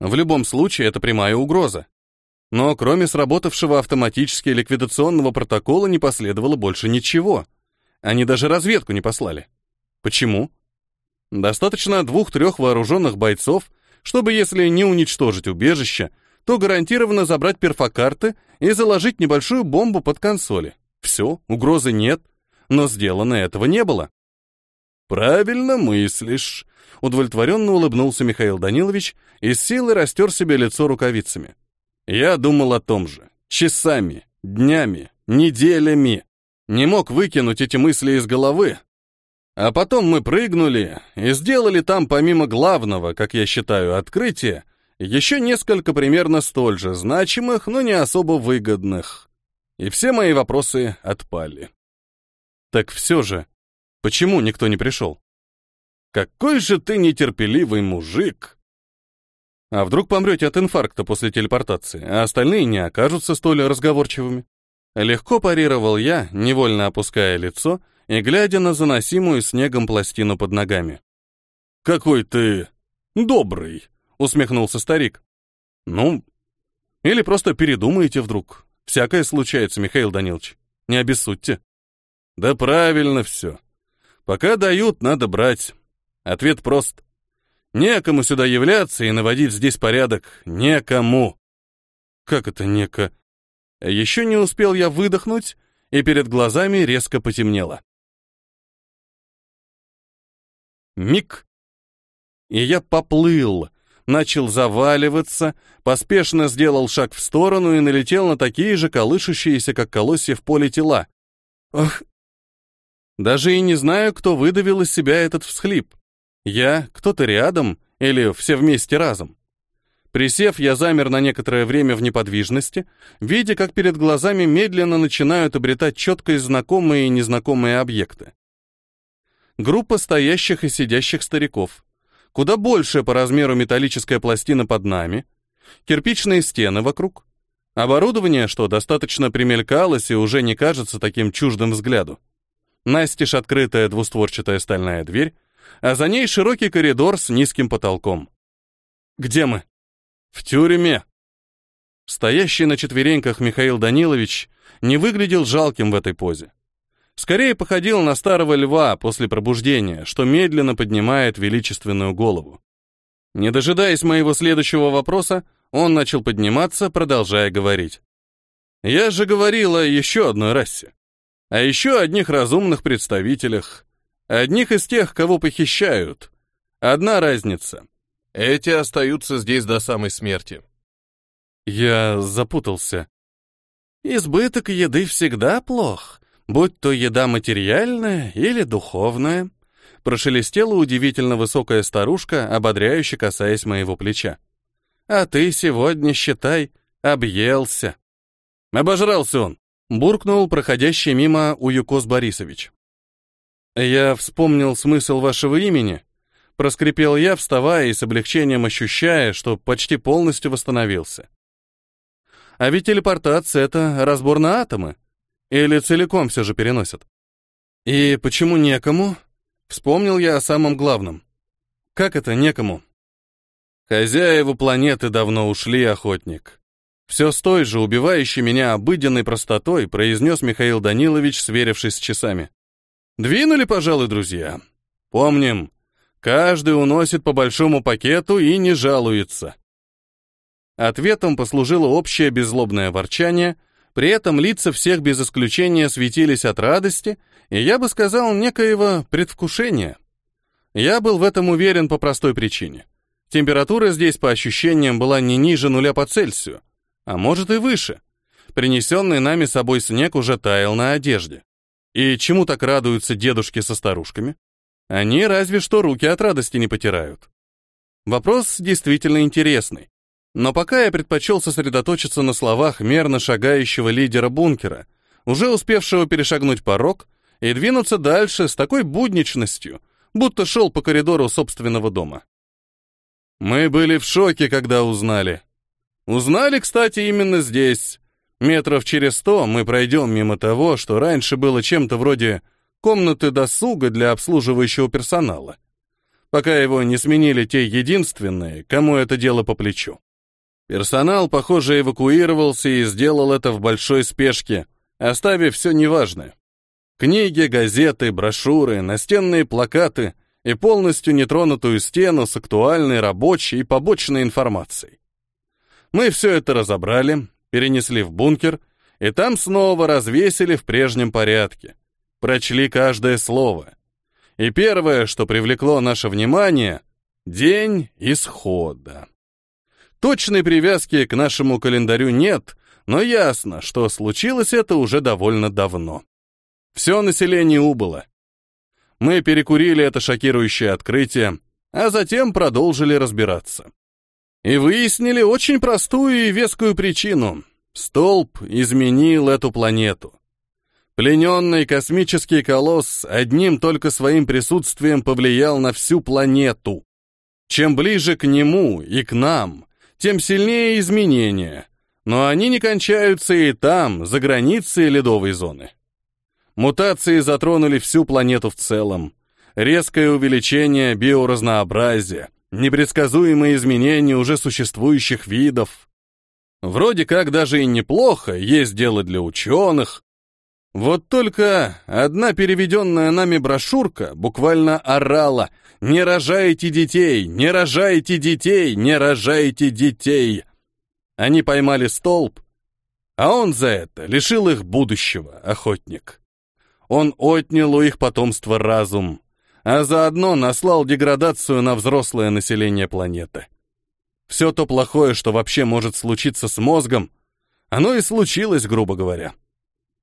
В любом случае, это прямая угроза. Но кроме сработавшего автоматически ликвидационного протокола не последовало больше ничего. Они даже разведку не послали. Почему? Достаточно двух-трех вооруженных бойцов, чтобы, если не уничтожить убежище, то гарантированно забрать перфокарты и заложить небольшую бомбу под консоли. Все, угрозы нет, но сделано этого не было. «Правильно мыслишь», — удовлетворенно улыбнулся Михаил Данилович и с силой растер себе лицо рукавицами. «Я думал о том же. Часами, днями, неделями. Не мог выкинуть эти мысли из головы, а потом мы прыгнули и сделали там, помимо главного, как я считаю, открытия, еще несколько примерно столь же значимых, но не особо выгодных. И все мои вопросы отпали. Так все же, почему никто не пришел? Какой же ты нетерпеливый мужик! А вдруг помрете от инфаркта после телепортации, а остальные не окажутся столь разговорчивыми? Легко парировал я, невольно опуская лицо, и глядя на заносимую снегом пластину под ногами. «Какой ты добрый!» — усмехнулся старик. «Ну, или просто передумаете вдруг. Всякое случается, Михаил Данилович. Не обессудьте». «Да правильно все. Пока дают, надо брать. Ответ прост. Некому сюда являться и наводить здесь порядок. Некому». «Как это неко?» Еще не успел я выдохнуть, и перед глазами резко потемнело. Миг. И я поплыл, начал заваливаться, поспешно сделал шаг в сторону и налетел на такие же колышущиеся, как колосья в поле тела. Ох! Даже и не знаю, кто выдавил из себя этот всхлип. Я, кто-то рядом или все вместе разом. Присев, я замер на некоторое время в неподвижности, видя, как перед глазами медленно начинают обретать четкость знакомые и незнакомые объекты группа стоящих и сидящих стариков. Куда большая по размеру металлическая пластина под нами, кирпичные стены вокруг. Оборудование, что достаточно примелькалось и уже не кажется таким чуждым взгляду. Настежь открытая двустворчатая стальная дверь, а за ней широкий коридор с низким потолком. «Где мы?» «В тюрьме». Стоящий на четвереньках Михаил Данилович не выглядел жалким в этой позе. Скорее походил на старого льва после пробуждения, что медленно поднимает величественную голову. Не дожидаясь моего следующего вопроса, он начал подниматься, продолжая говорить. «Я же говорил о еще одной расе. О еще одних разумных представителях. Одних из тех, кого похищают. Одна разница. Эти остаются здесь до самой смерти». Я запутался. «Избыток еды всегда плох», будь то еда материальная или духовная, прошелестела удивительно высокая старушка, ободряюще касаясь моего плеча. А ты сегодня, считай, объелся. Обожрался он, буркнул проходящий мимо Уюкос Борисович. Я вспомнил смысл вашего имени, проскрипел я, вставая и с облегчением ощущая, что почти полностью восстановился. А ведь телепортация — это разбор на атомы. Или целиком все же переносят? И почему некому? Вспомнил я о самом главном. Как это некому? Хозяева планеты давно ушли, охотник. Все с той же, убивающей меня обыденной простотой, произнес Михаил Данилович, сверившись с часами. Двинули, пожалуй, друзья. Помним, каждый уносит по большому пакету и не жалуется. Ответом послужило общее беззлобное ворчание — при этом лица всех без исключения светились от радости, и я бы сказал, некоего предвкушения. Я был в этом уверен по простой причине. Температура здесь, по ощущениям, была не ниже нуля по Цельсию, а может и выше. Принесенный нами собой снег уже таял на одежде. И чему так радуются дедушки со старушками? Они разве что руки от радости не потирают. Вопрос действительно интересный. Но пока я предпочел сосредоточиться на словах мерно шагающего лидера бункера, уже успевшего перешагнуть порог, и двинуться дальше с такой будничностью, будто шел по коридору собственного дома. Мы были в шоке, когда узнали. Узнали, кстати, именно здесь. Метров через сто мы пройдем мимо того, что раньше было чем-то вроде комнаты досуга для обслуживающего персонала, пока его не сменили те единственные, кому это дело по плечу. Персонал, похоже, эвакуировался и сделал это в большой спешке, оставив все неважное. Книги, газеты, брошюры, настенные плакаты и полностью нетронутую стену с актуальной рабочей и побочной информацией. Мы все это разобрали, перенесли в бункер, и там снова развесили в прежнем порядке. Прочли каждое слово. И первое, что привлекло наше внимание — день исхода. Точной привязки к нашему календарю нет, но ясно, что случилось это уже довольно давно. Все население убыло. Мы перекурили это шокирующее открытие, а затем продолжили разбираться. И выяснили очень простую и вескую причину. Столб изменил эту планету. Плененный космический колосс одним только своим присутствием повлиял на всю планету. Чем ближе к нему и к нам, тем сильнее изменения, но они не кончаются и там, за границей ледовой зоны. Мутации затронули всю планету в целом. Резкое увеличение биоразнообразия, непредсказуемые изменения уже существующих видов. Вроде как даже и неплохо, есть дело для ученых. Вот только одна переведенная нами брошюрка буквально орала — не рожайте детей! Не рожайте детей! Не рожайте детей!» Они поймали столб, а он за это лишил их будущего, охотник. Он отнял у их потомства разум, а заодно наслал деградацию на взрослое население планеты. Все то плохое, что вообще может случиться с мозгом, оно и случилось, грубо говоря.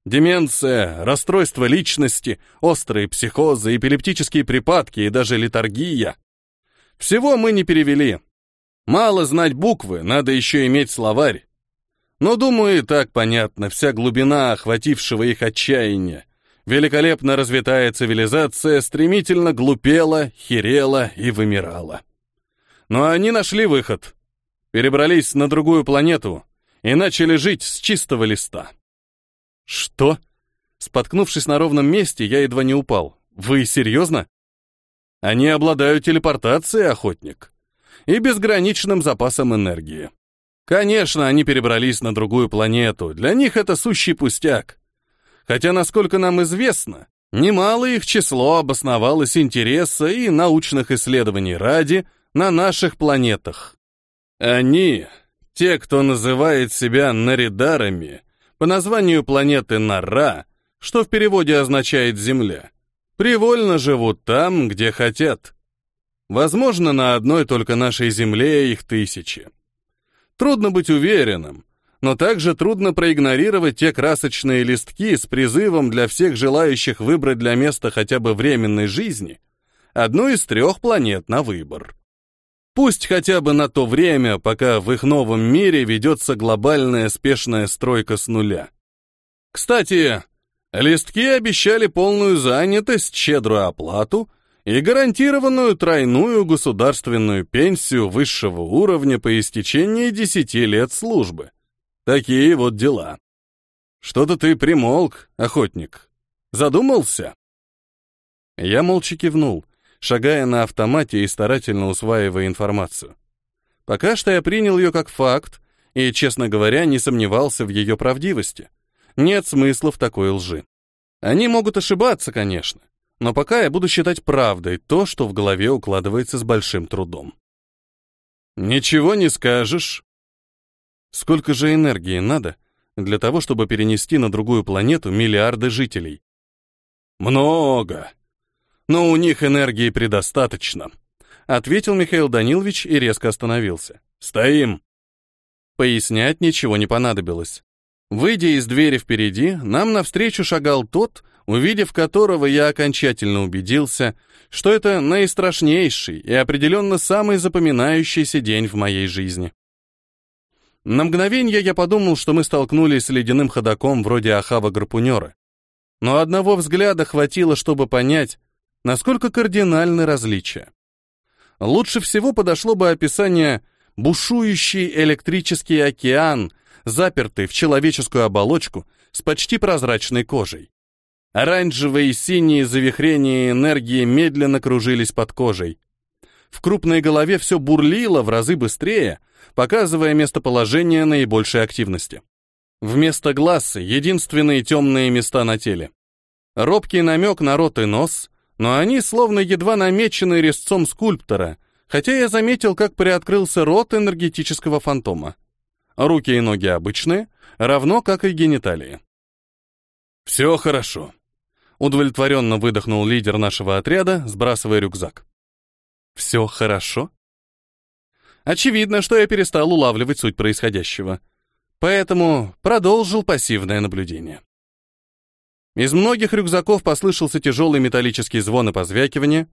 Деменция, расстройство личности, острые психозы, эпилептические припадки и даже литургия. Всего мы не перевели. Мало знать буквы, надо еще иметь словарь. Но, думаю, и так понятно вся глубина охватившего их отчаяния. Великолепно развитая цивилизация стремительно глупела, херела и вымирала. Но они нашли выход. Перебрались на другую планету, и начали жить с чистого листа. Что? Споткнувшись на ровном месте, я едва не упал. Вы серьезно? Они обладают телепортацией, охотник, и безграничным запасом энергии. Конечно, они перебрались на другую планету. Для них это сущий пустяк. Хотя, насколько нам известно, немало их число обосновалось интереса и научных исследований ради на наших планетах. Они, те, кто называет себя Наридарами, по названию планеты Нара, что в переводе означает «земля», привольно живут там, где хотят. Возможно, на одной только нашей земле их тысячи. Трудно быть уверенным, но также трудно проигнорировать те красочные листки с призывом для всех желающих выбрать для места хотя бы временной жизни одну из трех планет на выбор. Пусть хотя бы на то время, пока в их новом мире ведется глобальная спешная стройка с нуля. Кстати, листки обещали полную занятость, щедрую оплату и гарантированную тройную государственную пенсию высшего уровня по истечении 10 лет службы. Такие вот дела. Что-то ты примолк, охотник. Задумался? Я молча кивнул шагая на автомате и старательно усваивая информацию. Пока что я принял ее как факт и, честно говоря, не сомневался в ее правдивости. Нет смысла в такой лжи. Они могут ошибаться, конечно, но пока я буду считать правдой то, что в голове укладывается с большим трудом. Ничего не скажешь. Сколько же энергии надо для того, чтобы перенести на другую планету миллиарды жителей? Много но у них энергии предостаточно», — ответил Михаил Данилович и резко остановился. «Стоим!» Пояснять ничего не понадобилось. Выйдя из двери впереди, нам навстречу шагал тот, увидев которого я окончательно убедился, что это наистрашнейший и определенно самый запоминающийся день в моей жизни. На мгновение я подумал, что мы столкнулись с ледяным ходаком вроде Ахава-гарпунера. Но одного взгляда хватило, чтобы понять, насколько кардинальны различия. Лучше всего подошло бы описание «бушующий электрический океан», запертый в человеческую оболочку с почти прозрачной кожей. Оранжевые и синие завихрения энергии медленно кружились под кожей. В крупной голове все бурлило в разы быстрее, показывая местоположение наибольшей активности. Вместо глаз — единственные темные места на теле. Робкий намек на рот и нос, но они словно едва намечены резцом скульптора, хотя я заметил, как приоткрылся рот энергетического фантома. Руки и ноги обычные, равно как и гениталии. «Все хорошо», — удовлетворенно выдохнул лидер нашего отряда, сбрасывая рюкзак. «Все хорошо?» Очевидно, что я перестал улавливать суть происходящего, поэтому продолжил пассивное наблюдение. Из многих рюкзаков послышался тяжелый металлический звон и позвякивание.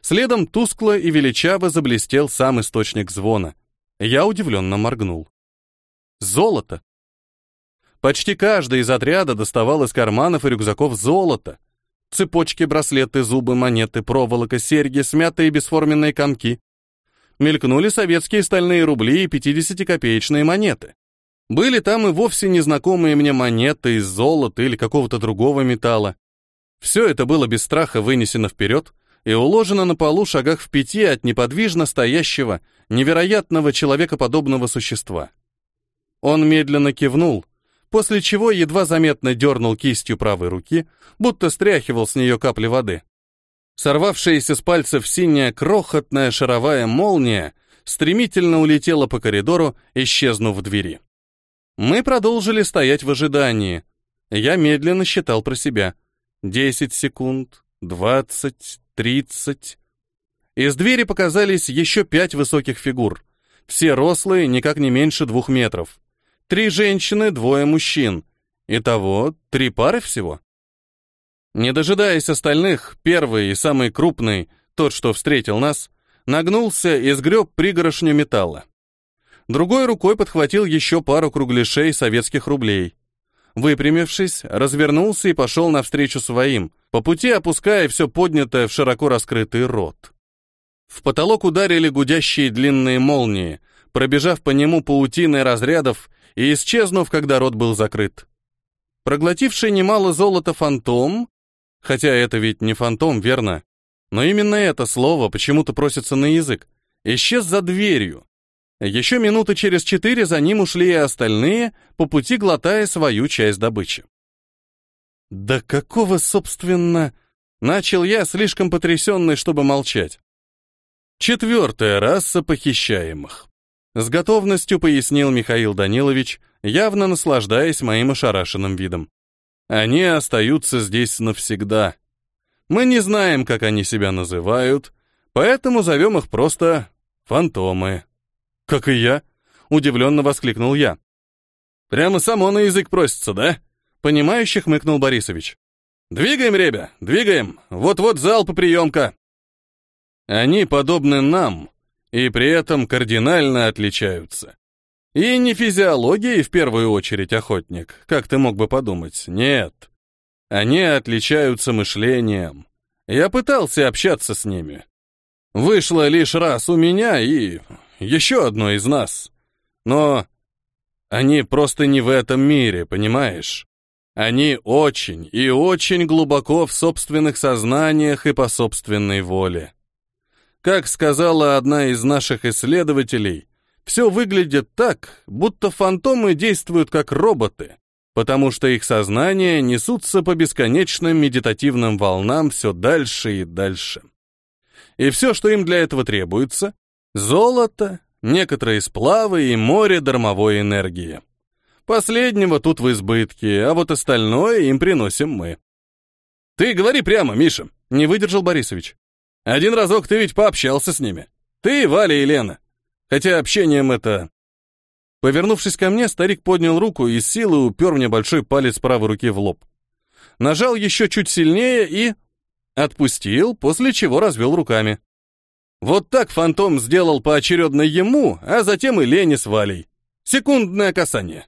Следом тускло и величаво заблестел сам источник звона. Я удивленно моргнул. Золото! Почти каждый из отряда доставал из карманов и рюкзаков золото. Цепочки, браслеты, зубы, монеты, проволока, серьги, смятые бесформенные комки. Мелькнули советские стальные рубли и 50-копеечные монеты. Были там и вовсе незнакомые мне монеты из золота или какого-то другого металла. Все это было без страха вынесено вперед и уложено на полу шагах в пяти от неподвижно стоящего, невероятного человекоподобного существа. Он медленно кивнул, после чего едва заметно дернул кистью правой руки, будто стряхивал с нее капли воды. Сорвавшаяся с пальцев синяя крохотная шаровая молния стремительно улетела по коридору, исчезнув в двери. Мы продолжили стоять в ожидании. Я медленно считал про себя. Десять секунд, двадцать, тридцать. Из двери показались еще пять высоких фигур. Все рослые, никак не меньше двух метров. Три женщины, двое мужчин. Итого три пары всего. Не дожидаясь остальных, первый и самый крупный, тот, что встретил нас, нагнулся и сгреб пригорошню металла другой рукой подхватил еще пару кругляшей советских рублей. Выпрямившись, развернулся и пошел навстречу своим, по пути опуская все поднятое в широко раскрытый рот. В потолок ударили гудящие длинные молнии, пробежав по нему паутиной разрядов и исчезнув, когда рот был закрыт. Проглотивший немало золота фантом, хотя это ведь не фантом, верно? Но именно это слово почему-то просится на язык, исчез за дверью. Еще минуты через четыре за ним ушли и остальные, по пути глотая свою часть добычи. «Да какого, собственно...» Начал я, слишком потрясенный, чтобы молчать. Четвертая раса похищаемых. С готовностью пояснил Михаил Данилович, явно наслаждаясь моим ошарашенным видом. Они остаются здесь навсегда. Мы не знаем, как они себя называют, поэтому зовем их просто фантомы. Как и я, удивленно воскликнул я. Прямо само на язык просится, да? Понимающе хмыкнул Борисович. Двигаем, ребя, двигаем. Вот-вот залп и приемка. Они подобны нам, и при этом кардинально отличаются. И не физиологией в первую очередь, охотник, как ты мог бы подумать. Нет. Они отличаются мышлением. Я пытался общаться с ними. Вышло лишь раз у меня и еще одно из нас. Но они просто не в этом мире, понимаешь? Они очень и очень глубоко в собственных сознаниях и по собственной воле. Как сказала одна из наших исследователей, все выглядит так, будто фантомы действуют как роботы, потому что их сознания несутся по бесконечным медитативным волнам все дальше и дальше. И все, что им для этого требуется — золото, некоторые сплавы и море дармовой энергии. Последнего тут в избытке, а вот остальное им приносим мы. «Ты говори прямо, Миша», — не выдержал Борисович. «Один разок ты ведь пообщался с ними. Ты, Валя и Лена. Хотя общением это...» Повернувшись ко мне, старик поднял руку и с силой упер мне большой палец правой руки в лоб. Нажал еще чуть сильнее и... Отпустил, после чего развел руками. Вот так фантом сделал поочередно ему, а затем и Лене с Валей. Секундное касание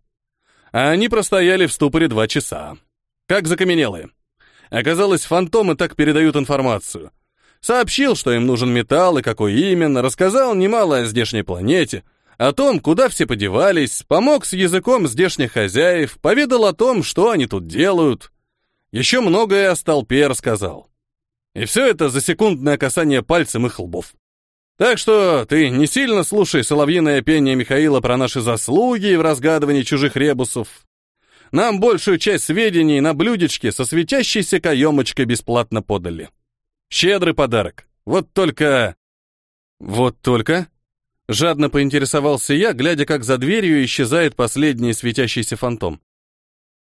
а они простояли в ступоре два часа. Как закаменелые. Оказалось, фантомы так передают информацию. Сообщил, что им нужен металл и какой именно, рассказал немало о здешней планете, о том, куда все подевались, помог с языком здешних хозяев, поведал о том, что они тут делают. Еще многое о столпе рассказал. И все это за секундное касание пальцем их лбов. Так что ты не сильно слушай соловьиное пение Михаила про наши заслуги в разгадывании чужих ребусов. Нам большую часть сведений на блюдечке со светящейся каемочкой бесплатно подали. Щедрый подарок. Вот только... Вот только... Жадно поинтересовался я, глядя, как за дверью исчезает последний светящийся фантом.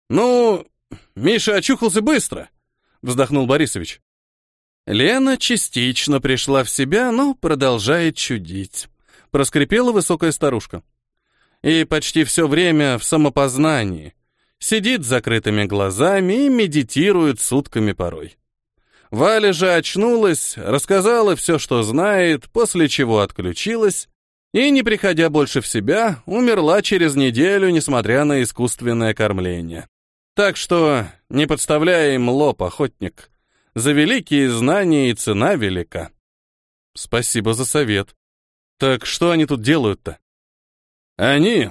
«Ну, Миша очухался быстро», — вздохнул Борисович. Лена частично пришла в себя, но продолжает чудить. Проскрипела высокая старушка. И почти все время в самопознании. Сидит с закрытыми глазами и медитирует сутками порой. Валя же очнулась, рассказала все, что знает, после чего отключилась и, не приходя больше в себя, умерла через неделю, несмотря на искусственное кормление. Так что не подставляй им лоб, охотник. За великие знания и цена велика. Спасибо за совет. Так что они тут делают-то? Они...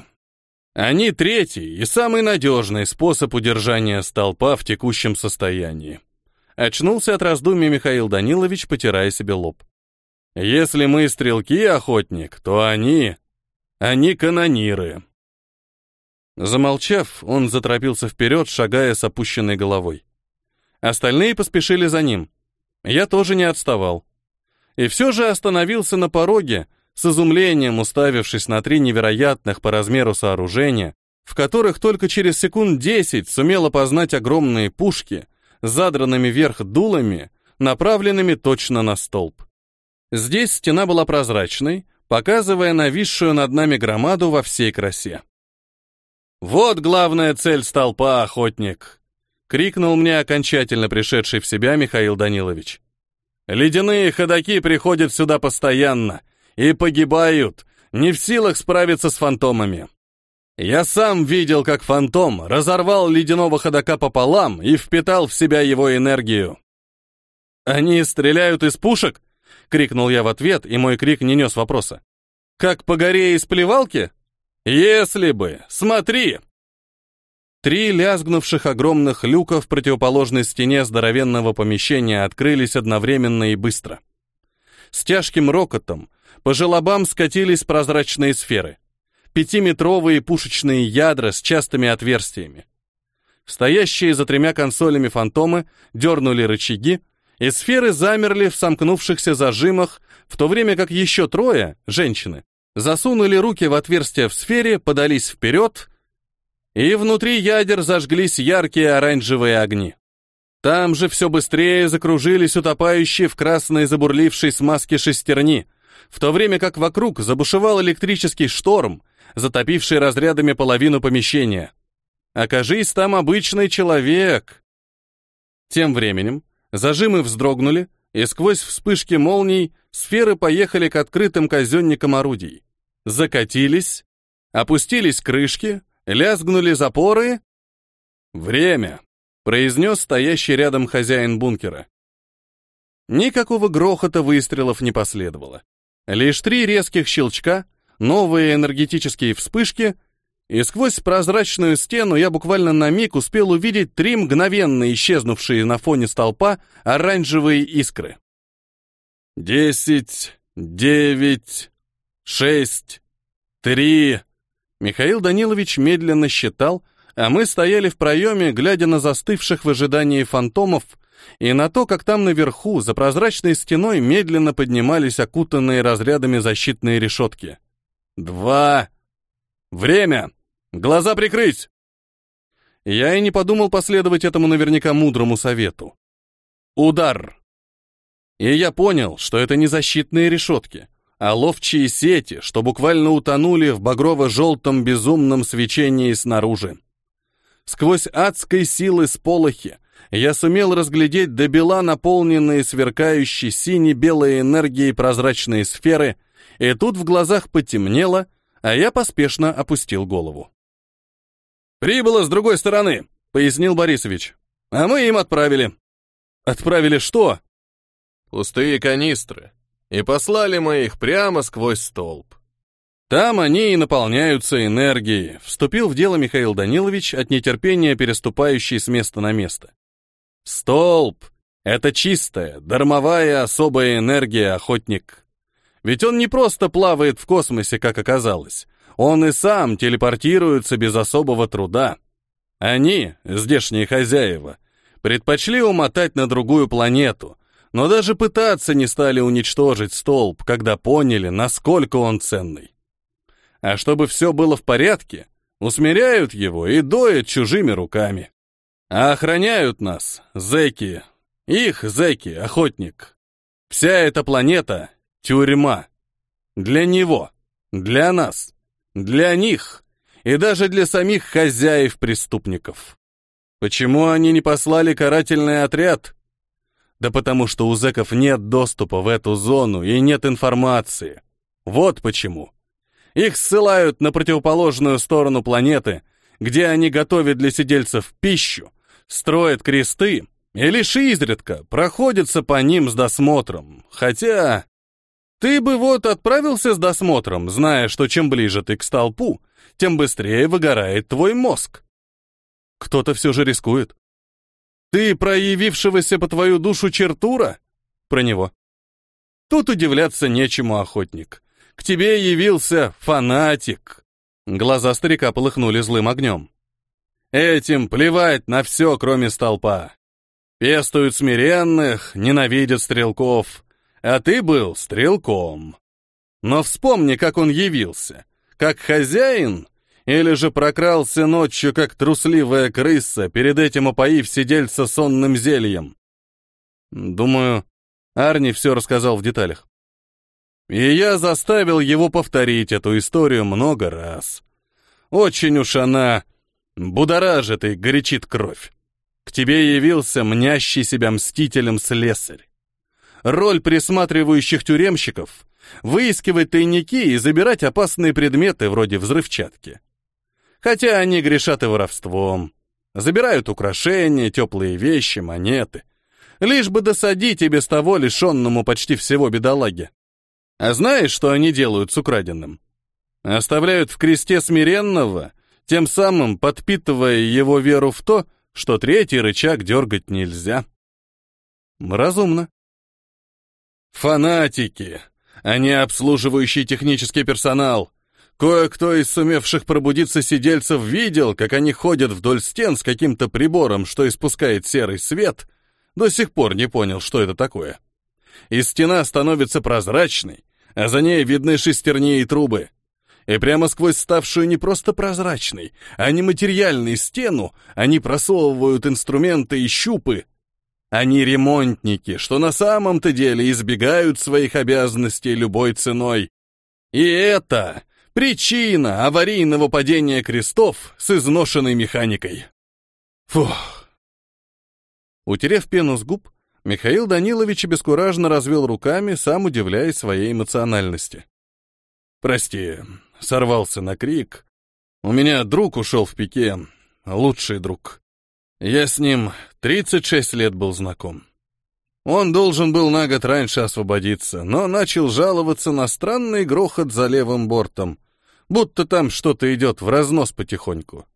Они третий и самый надежный способ удержания столпа в текущем состоянии. Очнулся от раздумий Михаил Данилович, потирая себе лоб. Если мы стрелки, охотник, то они... Они канониры. Замолчав, он заторопился вперед, шагая с опущенной головой. Остальные поспешили за ним. Я тоже не отставал. И все же остановился на пороге, с изумлением уставившись на три невероятных по размеру сооружения, в которых только через секунд десять сумел опознать огромные пушки, задранными вверх дулами, направленными точно на столб. Здесь стена была прозрачной, показывая нависшую над нами громаду во всей красе. «Вот главная цель столпа, охотник!» Крикнул мне окончательно пришедший в себя Михаил Данилович. Ледяные ходаки приходят сюда постоянно и погибают, не в силах справиться с фантомами. Я сам видел, как фантом разорвал ледяного ходока пополам и впитал в себя его энергию. «Они стреляют из пушек?» — крикнул я в ответ, и мой крик не нес вопроса. «Как по горе из плевалки?» Если бы! Смотри!» Три лязгнувших огромных люка в противоположной стене здоровенного помещения открылись одновременно и быстро. С тяжким рокотом по желобам скатились прозрачные сферы. Пятиметровые пушечные ядра с частыми отверстиями. Стоящие за тремя консолями фантомы дернули рычаги, и сферы замерли в сомкнувшихся зажимах, в то время как еще трое, женщины, засунули руки в отверстия в сфере, подались вперед, и внутри ядер зажглись яркие оранжевые огни. Там же все быстрее закружились утопающие в красной забурлившей смазке шестерни, в то время как вокруг забушевал электрический шторм, затопивший разрядами половину помещения. Окажись там обычный человек. Тем временем зажимы вздрогнули, и сквозь вспышки молний сферы поехали к открытым казенникам орудий. Закатились, опустились крышки, лязгнули запоры. Время произнес стоящий рядом хозяин бункера. Никакого грохота выстрелов не последовало. Лишь три резких щелчка, новые энергетические вспышки, и сквозь прозрачную стену я буквально на миг успел увидеть три мгновенно исчезнувшие на фоне столпа оранжевые искры. «Десять, девять, шесть, три...» Михаил Данилович медленно считал, а мы стояли в проеме, глядя на застывших в ожидании фантомов и на то, как там наверху, за прозрачной стеной, медленно поднимались окутанные разрядами защитные решетки. «Два! Время! Глаза прикрыть!» Я и не подумал последовать этому наверняка мудрому совету. Удар! И я понял, что это не защитные решетки, а ловчие сети, что буквально утонули в багрово-желтом безумном свечении снаружи. Сквозь адской силы сполохи я сумел разглядеть до бела наполненные сверкающей сине-белой энергией прозрачные сферы, и тут в глазах потемнело, а я поспешно опустил голову. «Прибыло с другой стороны», — пояснил Борисович. «А мы им отправили». «Отправили что?» «Пустые канистры. И послали мы их прямо сквозь столб. Там они и наполняются энергией, вступил в дело Михаил Данилович от нетерпения переступающий с места на место. Столб — это чистая, дармовая особая энергия, охотник. Ведь он не просто плавает в космосе, как оказалось. Он и сам телепортируется без особого труда. Они, здешние хозяева, предпочли умотать на другую планету, но даже пытаться не стали уничтожить столб, когда поняли, насколько он ценный. А чтобы все было в порядке, усмиряют его и доят чужими руками. А охраняют нас, зэки. Их зэки, охотник. Вся эта планета — тюрьма. Для него, для нас, для них и даже для самих хозяев-преступников. Почему они не послали карательный отряд? Да потому что у зэков нет доступа в эту зону и нет информации. Вот почему. Их ссылают на противоположную сторону планеты, где они готовят для сидельцев пищу, строят кресты и лишь изредка проходятся по ним с досмотром. Хотя... Ты бы вот отправился с досмотром, зная, что чем ближе ты к столпу, тем быстрее выгорает твой мозг. Кто-то все же рискует. Ты проявившегося по твою душу чертура? Про него. Тут удивляться нечему, охотник. К тебе явился фанатик!» Глаза старика полыхнули злым огнем. «Этим плевать на все, кроме столпа. Пестуют смиренных, ненавидят стрелков, а ты был стрелком. Но вспомни, как он явился. Как хозяин или же прокрался ночью, как трусливая крыса, перед этим опоив сидельца сонным зельем? Думаю, Арни все рассказал в деталях. И я заставил его повторить эту историю много раз. Очень уж она будоражит и горячит кровь. К тебе явился мнящий себя мстителем слесарь. Роль присматривающих тюремщиков — выискивать тайники и забирать опасные предметы вроде взрывчатки. Хотя они грешат и воровством. Забирают украшения, теплые вещи, монеты. Лишь бы досадить и без того лишенному почти всего бедолаге. А знаешь, что они делают с украденным? Оставляют в кресте смиренного, тем самым подпитывая его веру в то, что третий рычаг дергать нельзя. Разумно. Фанатики, а не обслуживающий технический персонал. Кое-кто из сумевших пробудиться сидельцев видел, как они ходят вдоль стен с каким-то прибором, что испускает серый свет. До сих пор не понял, что это такое. И стена становится прозрачной, а за ней видны шестерни и трубы. И прямо сквозь ставшую не просто прозрачной, а нематериальной стену они просовывают инструменты и щупы. Они ремонтники, что на самом-то деле избегают своих обязанностей любой ценой. И это причина аварийного падения крестов с изношенной механикой. Фух. Утерев пену с губ, Михаил Данилович обескураженно развел руками, сам удивляясь своей эмоциональности. «Прости, сорвался на крик. У меня друг ушел в пике, лучший друг. Я с ним 36 лет был знаком. Он должен был на год раньше освободиться, но начал жаловаться на странный грохот за левым бортом, будто там что-то идет в разнос потихоньку.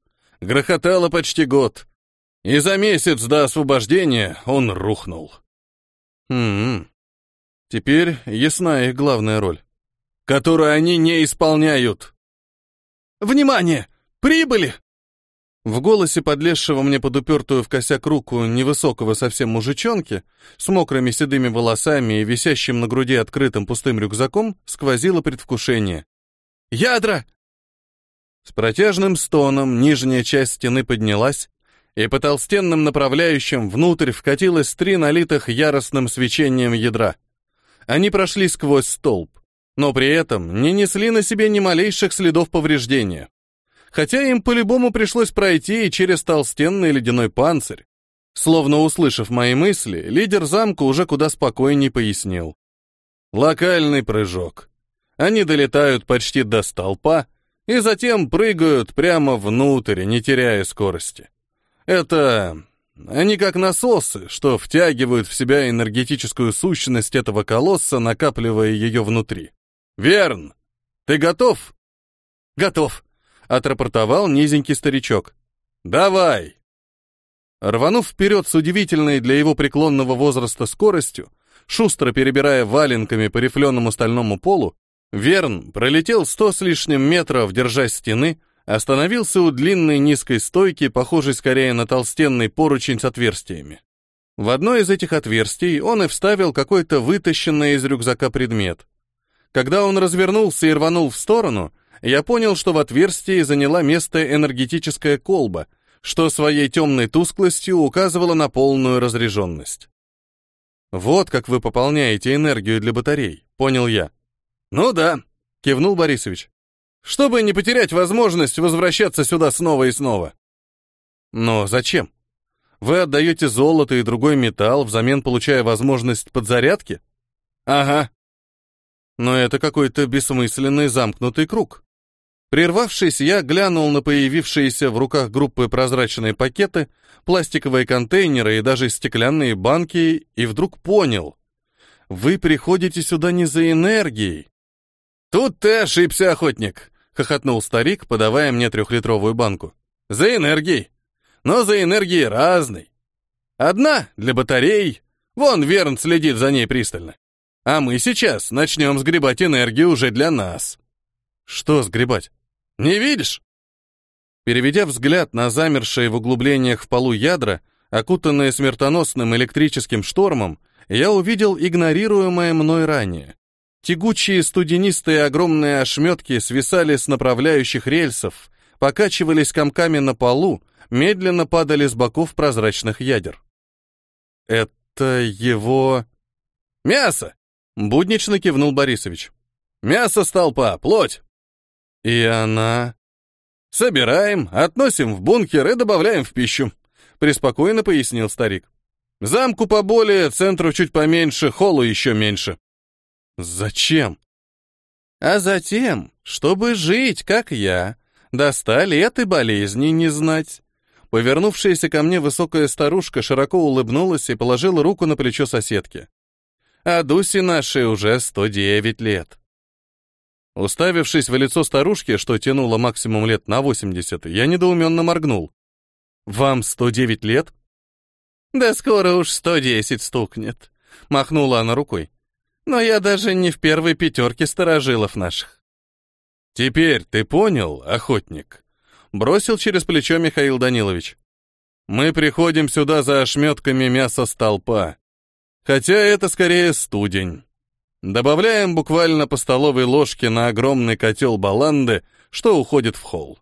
Грохотало почти год, и за месяц до освобождения он рухнул. Хм, теперь ясна их главная роль которую они не исполняют. «Внимание! Прибыли!» В голосе подлезшего мне под упертую в косяк руку невысокого совсем мужичонки с мокрыми седыми волосами и висящим на груди открытым пустым рюкзаком сквозило предвкушение. «Ядра!» С протяжным стоном нижняя часть стены поднялась, и по толстенным направляющим внутрь вкатилось три налитых яростным свечением ядра. Они прошли сквозь столб но при этом не несли на себе ни малейших следов повреждения. Хотя им по-любому пришлось пройти и через толстенный ледяной панцирь. Словно услышав мои мысли, лидер замка уже куда спокойней пояснил. Локальный прыжок. Они долетают почти до столпа и затем прыгают прямо внутрь, не теряя скорости. Это... Они как насосы, что втягивают в себя энергетическую сущность этого колосса, накапливая ее внутри. «Верн, ты готов?» «Готов», — отрапортовал низенький старичок. «Давай!» Рванув вперед с удивительной для его преклонного возраста скоростью, шустро перебирая валенками по рифленому стальному полу, Верн пролетел сто с лишним метров, держась стены, остановился у длинной низкой стойки, похожей скорее на толстенный поручень с отверстиями. В одно из этих отверстий он и вставил какой-то вытащенный из рюкзака предмет. Когда он развернулся и рванул в сторону, я понял, что в отверстии заняла место энергетическая колба, что своей темной тусклостью указывало на полную разряженность. «Вот как вы пополняете энергию для батарей», — понял я. «Ну да», — кивнул Борисович. «Чтобы не потерять возможность возвращаться сюда снова и снова». «Но зачем? Вы отдаете золото и другой металл, взамен получая возможность подзарядки?» «Ага», но это какой-то бессмысленный замкнутый круг. Прервавшись, я глянул на появившиеся в руках группы прозрачные пакеты, пластиковые контейнеры и даже стеклянные банки, и вдруг понял. Вы приходите сюда не за энергией. Тут ты ошибся, охотник, хохотнул старик, подавая мне трехлитровую банку. За энергией. Но за энергией разной. Одна для батарей. Вон Верн следит за ней пристально. А мы сейчас начнем сгребать энергию уже для нас. Что сгребать? Не видишь? Переведя взгляд на замершие в углублениях в полу ядра, окутанные смертоносным электрическим штормом, я увидел игнорируемое мной ранее. Тягучие студенистые огромные ошметки свисали с направляющих рельсов, покачивались комками на полу, медленно падали с боков прозрачных ядер. Это его... Мясо! Буднично кивнул Борисович. «Мясо столпа, плоть!» «И она...» «Собираем, относим в бункер и добавляем в пищу», — преспокойно пояснил старик. «Замку поболее, центру чуть поменьше, холлу еще меньше». «Зачем?» «А затем, чтобы жить, как я, до ста лет и болезни не знать». Повернувшаяся ко мне высокая старушка широко улыбнулась и положила руку на плечо соседки а Дусе нашей уже 109 лет. Уставившись в лицо старушки, что тянуло максимум лет на 80, я недоуменно моргнул. «Вам 109 лет?» «Да скоро уж 110 стукнет», — махнула она рукой. «Но я даже не в первой пятерке старожилов наших». «Теперь ты понял, охотник?» — бросил через плечо Михаил Данилович. «Мы приходим сюда за ошметками мяса столпа. Хотя это скорее студень. Добавляем буквально по столовой ложке на огромный котел баланды, что уходит в холл.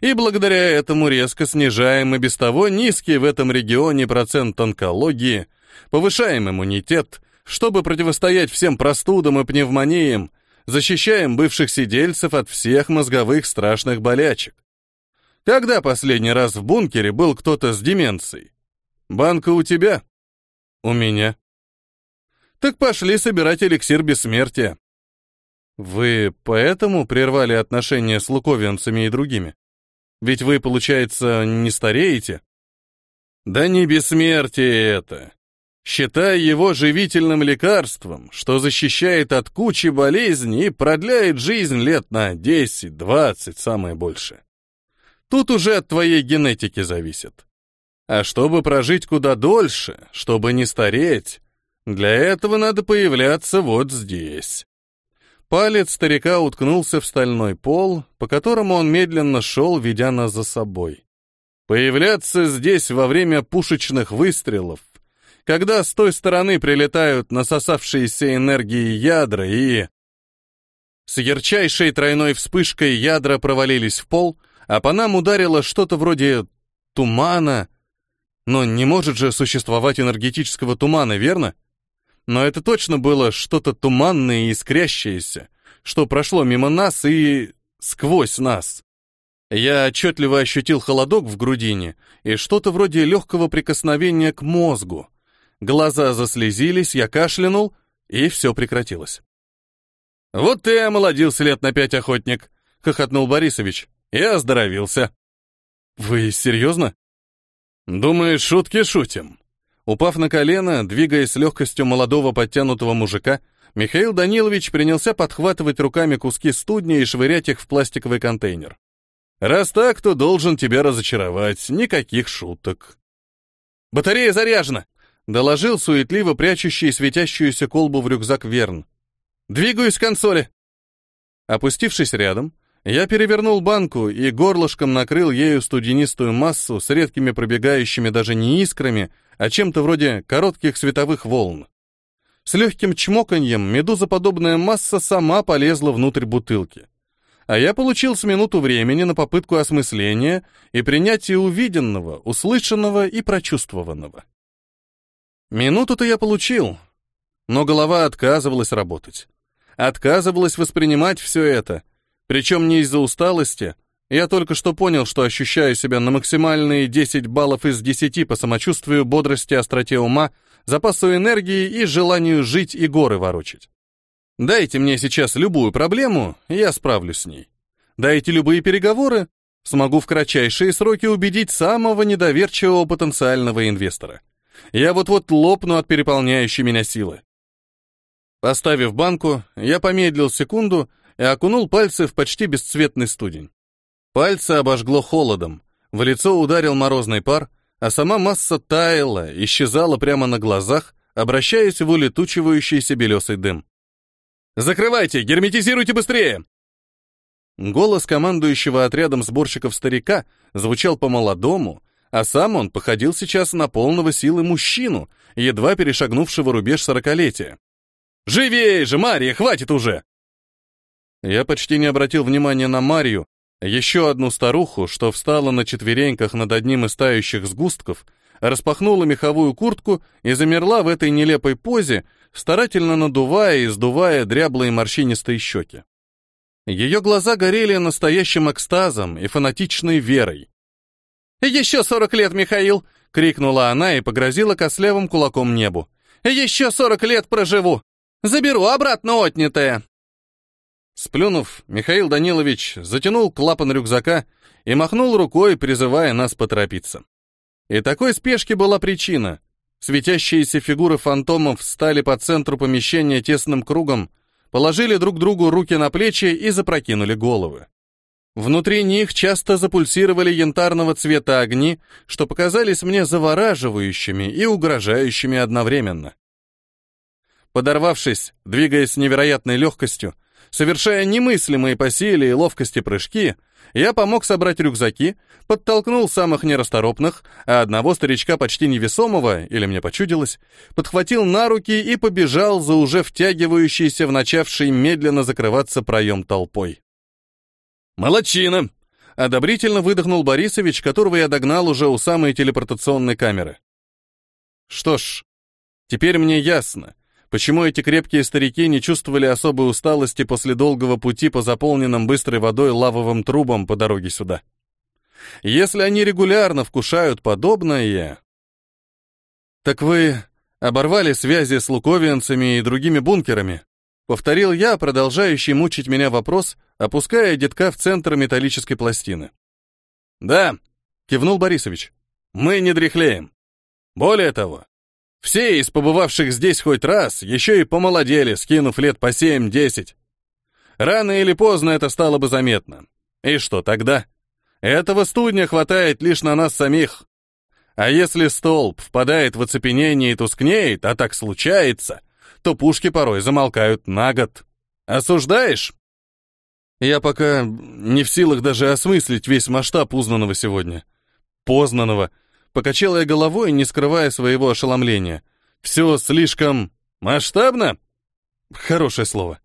И благодаря этому резко снижаем и без того низкий в этом регионе процент онкологии, повышаем иммунитет, чтобы противостоять всем простудам и пневмониям, защищаем бывших сидельцев от всех мозговых страшных болячек. Когда последний раз в бункере был кто-то с деменцией? Банка у тебя? У меня. Так пошли собирать эликсир бессмертия. Вы поэтому прервали отношения с луковинцами и другими? Ведь вы, получается, не стареете? Да не бессмертие это. Считай его живительным лекарством, что защищает от кучи болезней и продляет жизнь лет на 10-20, самое больше. Тут уже от твоей генетики зависит. А чтобы прожить куда дольше, чтобы не стареть, для этого надо появляться вот здесь. Палец старика уткнулся в стальной пол, по которому он медленно шел, ведя нас за собой. Появляться здесь во время пушечных выстрелов, когда с той стороны прилетают насосавшиеся энергии ядра и... С ярчайшей тройной вспышкой ядра провалились в пол, а по нам ударило что-то вроде тумана. Но не может же существовать энергетического тумана, верно? но это точно было что-то туманное и искрящееся, что прошло мимо нас и сквозь нас. Я отчетливо ощутил холодок в грудине и что-то вроде легкого прикосновения к мозгу. Глаза заслезились, я кашлянул, и все прекратилось. «Вот ты омолодился лет на пять, охотник!» — хохотнул Борисович. «Я оздоровился». «Вы серьезно?» «Думаешь, шутки шутим?» Упав на колено, двигаясь с легкостью молодого подтянутого мужика, Михаил Данилович принялся подхватывать руками куски студня и швырять их в пластиковый контейнер. «Раз так, то должен тебя разочаровать. Никаких шуток». «Батарея заряжена!» — доложил суетливо прячущий светящуюся колбу в рюкзак Верн. «Двигаюсь к консоли!» Опустившись рядом, я перевернул банку и горлышком накрыл ею студенистую массу с редкими пробегающими даже не искрами, а чем-то вроде коротких световых волн. С легким чмоканьем медузоподобная масса сама полезла внутрь бутылки. А я получил с минуту времени на попытку осмысления и принятия увиденного, услышанного и прочувствованного. Минуту-то я получил, но голова отказывалась работать. Отказывалась воспринимать все это, причем не из-за усталости, я только что понял, что ощущаю себя на максимальные 10 баллов из 10 по самочувствию, бодрости, остроте ума, запасу энергии и желанию жить и горы ворочать. Дайте мне сейчас любую проблему, я справлюсь с ней. Дайте любые переговоры, смогу в кратчайшие сроки убедить самого недоверчивого потенциального инвестора. Я вот-вот лопну от переполняющей меня силы. Поставив банку, я помедлил секунду и окунул пальцы в почти бесцветный студень. Пальцы обожгло холодом, в лицо ударил морозный пар, а сама масса таяла, исчезала прямо на глазах, обращаясь в улетучивающийся белесый дым. «Закрывайте! Герметизируйте быстрее!» Голос командующего отрядом сборщиков старика звучал по-молодому, а сам он походил сейчас на полного силы мужчину, едва перешагнувшего рубеж сорокалетия. «Живее же, Мария, хватит уже!» Я почти не обратил внимания на Марию, еще одну старуху, что встала на четвереньках над одним из тающих сгустков, распахнула меховую куртку и замерла в этой нелепой позе, старательно надувая и сдувая дряблые морщинистые щеки. Ее глаза горели настоящим экстазом и фанатичной верой. «Еще сорок лет, Михаил!» — крикнула она и погрозила кослявым кулаком небу. «Еще сорок лет проживу! Заберу обратно отнятое!» Сплюнув, Михаил Данилович затянул клапан рюкзака и махнул рукой, призывая нас поторопиться. И такой спешки была причина. Светящиеся фигуры фантомов стали по центру помещения тесным кругом, положили друг другу руки на плечи и запрокинули головы. Внутри них часто запульсировали янтарного цвета огни, что показались мне завораживающими и угрожающими одновременно. Подорвавшись, двигаясь с невероятной легкостью, совершая немыслимые по силе и ловкости прыжки, я помог собрать рюкзаки, подтолкнул самых нерасторопных, а одного старичка почти невесомого, или мне почудилось, подхватил на руки и побежал за уже втягивающийся в начавший медленно закрываться проем толпой. «Молодчина!» — одобрительно выдохнул Борисович, которого я догнал уже у самой телепортационной камеры. Что ж, теперь мне ясно, почему эти крепкие старики не чувствовали особой усталости после долгого пути по заполненным быстрой водой лавовым трубам по дороге сюда. Если они регулярно вкушают подобное... Так вы оборвали связи с луковианцами и другими бункерами? Повторил я, продолжающий мучить меня вопрос, опуская детка в центр металлической пластины. «Да», — кивнул Борисович, — «мы не дряхлеем. Более того, все из побывавших здесь хоть раз еще и помолодели, скинув лет по семь-десять. Рано или поздно это стало бы заметно. И что тогда? Этого студня хватает лишь на нас самих. А если столб впадает в оцепенение и тускнеет, а так случается, то пушки порой замолкают на год. Осуждаешь? Я пока не в силах даже осмыслить весь масштаб узнанного сегодня. Познанного. Покачал я головой, не скрывая своего ошеломления. Все слишком масштабно? Хорошее слово.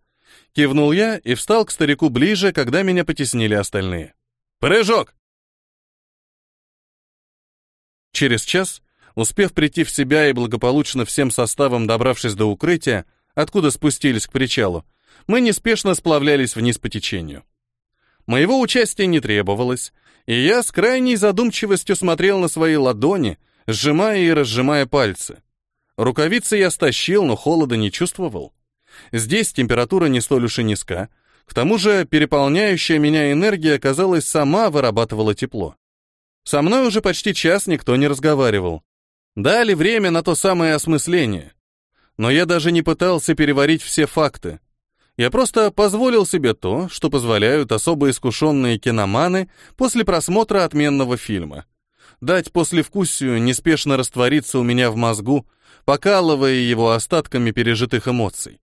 Кивнул я и встал к старику ближе, когда меня потеснили остальные. Прыжок! Через час, успев прийти в себя и благополучно всем составом добравшись до укрытия, откуда спустились к причалу, мы неспешно сплавлялись вниз по течению. Моего участия не требовалось, и я с крайней задумчивостью смотрел на свои ладони, сжимая и разжимая пальцы. Рукавицы я стащил, но холода не чувствовал. Здесь температура не столь уж и низка. К тому же переполняющая меня энергия, казалось, сама вырабатывала тепло. Со мной уже почти час никто не разговаривал. Дали время на то самое осмысление. Но я даже не пытался переварить все факты. Я просто позволил себе то, что позволяют особо искушенные киноманы после просмотра отменного фильма. Дать послевкусию неспешно раствориться у меня в мозгу, покалывая его остатками пережитых эмоций.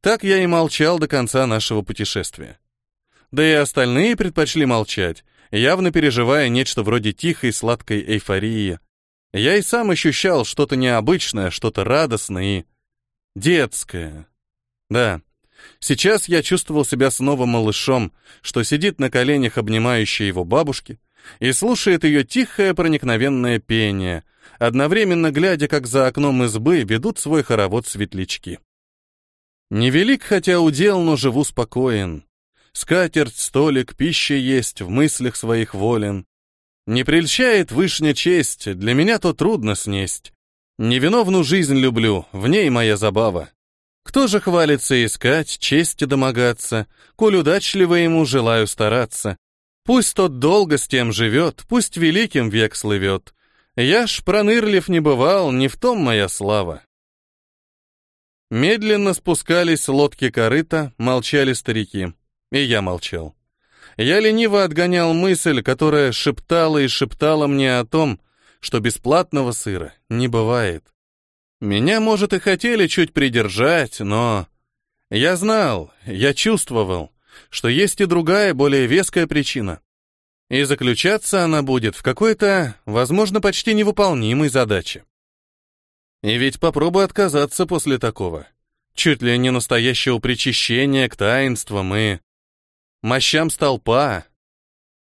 Так я и молчал до конца нашего путешествия. Да и остальные предпочли молчать, явно переживая нечто вроде тихой сладкой эйфории. Я и сам ощущал что-то необычное, что-то радостное и детское. Да, Сейчас я чувствовал себя снова малышом, что сидит на коленях обнимающей его бабушки и слушает ее тихое проникновенное пение, одновременно глядя, как за окном избы ведут свой хоровод светлячки. Невелик, хотя удел, но живу спокоен. Скатерть, столик, пища есть, в мыслях своих волен. Не прельщает вышня честь, для меня то трудно снесть. Невиновну жизнь люблю, в ней моя забава. Кто же хвалится искать, чести домогаться, коль удачливо ему желаю стараться? Пусть тот долго с тем живет, пусть великим век слывет. Я ж пронырлив не бывал, не в том моя слава. Медленно спускались лодки корыта, молчали старики. И я молчал. Я лениво отгонял мысль, которая шептала и шептала мне о том, что бесплатного сыра не бывает. Меня, может, и хотели чуть придержать, но... Я знал, я чувствовал, что есть и другая, более веская причина. И заключаться она будет в какой-то, возможно, почти невыполнимой задаче. И ведь попробуй отказаться после такого. Чуть ли не настоящего причащения к таинствам и... мощам столпа.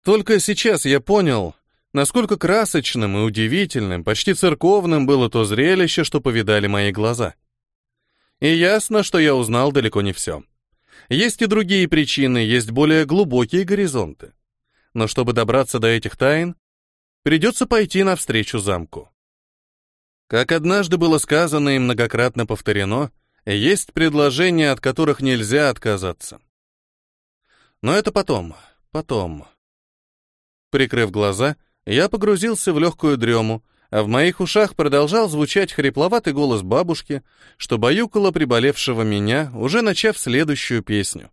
Только сейчас я понял, Насколько красочным и удивительным, почти церковным было то зрелище, что повидали мои глаза. И ясно, что я узнал далеко не все. Есть и другие причины, есть более глубокие горизонты. Но чтобы добраться до этих тайн, придется пойти навстречу замку. Как однажды было сказано и многократно повторено, есть предложения, от которых нельзя отказаться. Но это потом, потом. Прикрыв глаза, я погрузился в легкую дрему, а в моих ушах продолжал звучать хрипловатый голос бабушки, что баюкала приболевшего меня, уже начав следующую песню.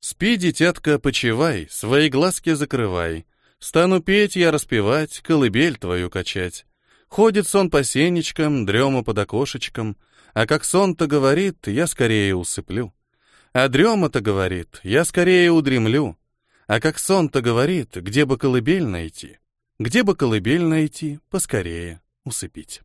«Спи, дитятка, почивай, свои глазки закрывай, стану петь я распевать, колыбель твою качать. Ходит сон по сенечкам, дрема под окошечком, а как сон-то говорит, я скорее усыплю. А дрема-то говорит, я скорее удремлю. А как сон-то говорит, где бы колыбель найти? Где бы колыбель найти, поскорее усыпить.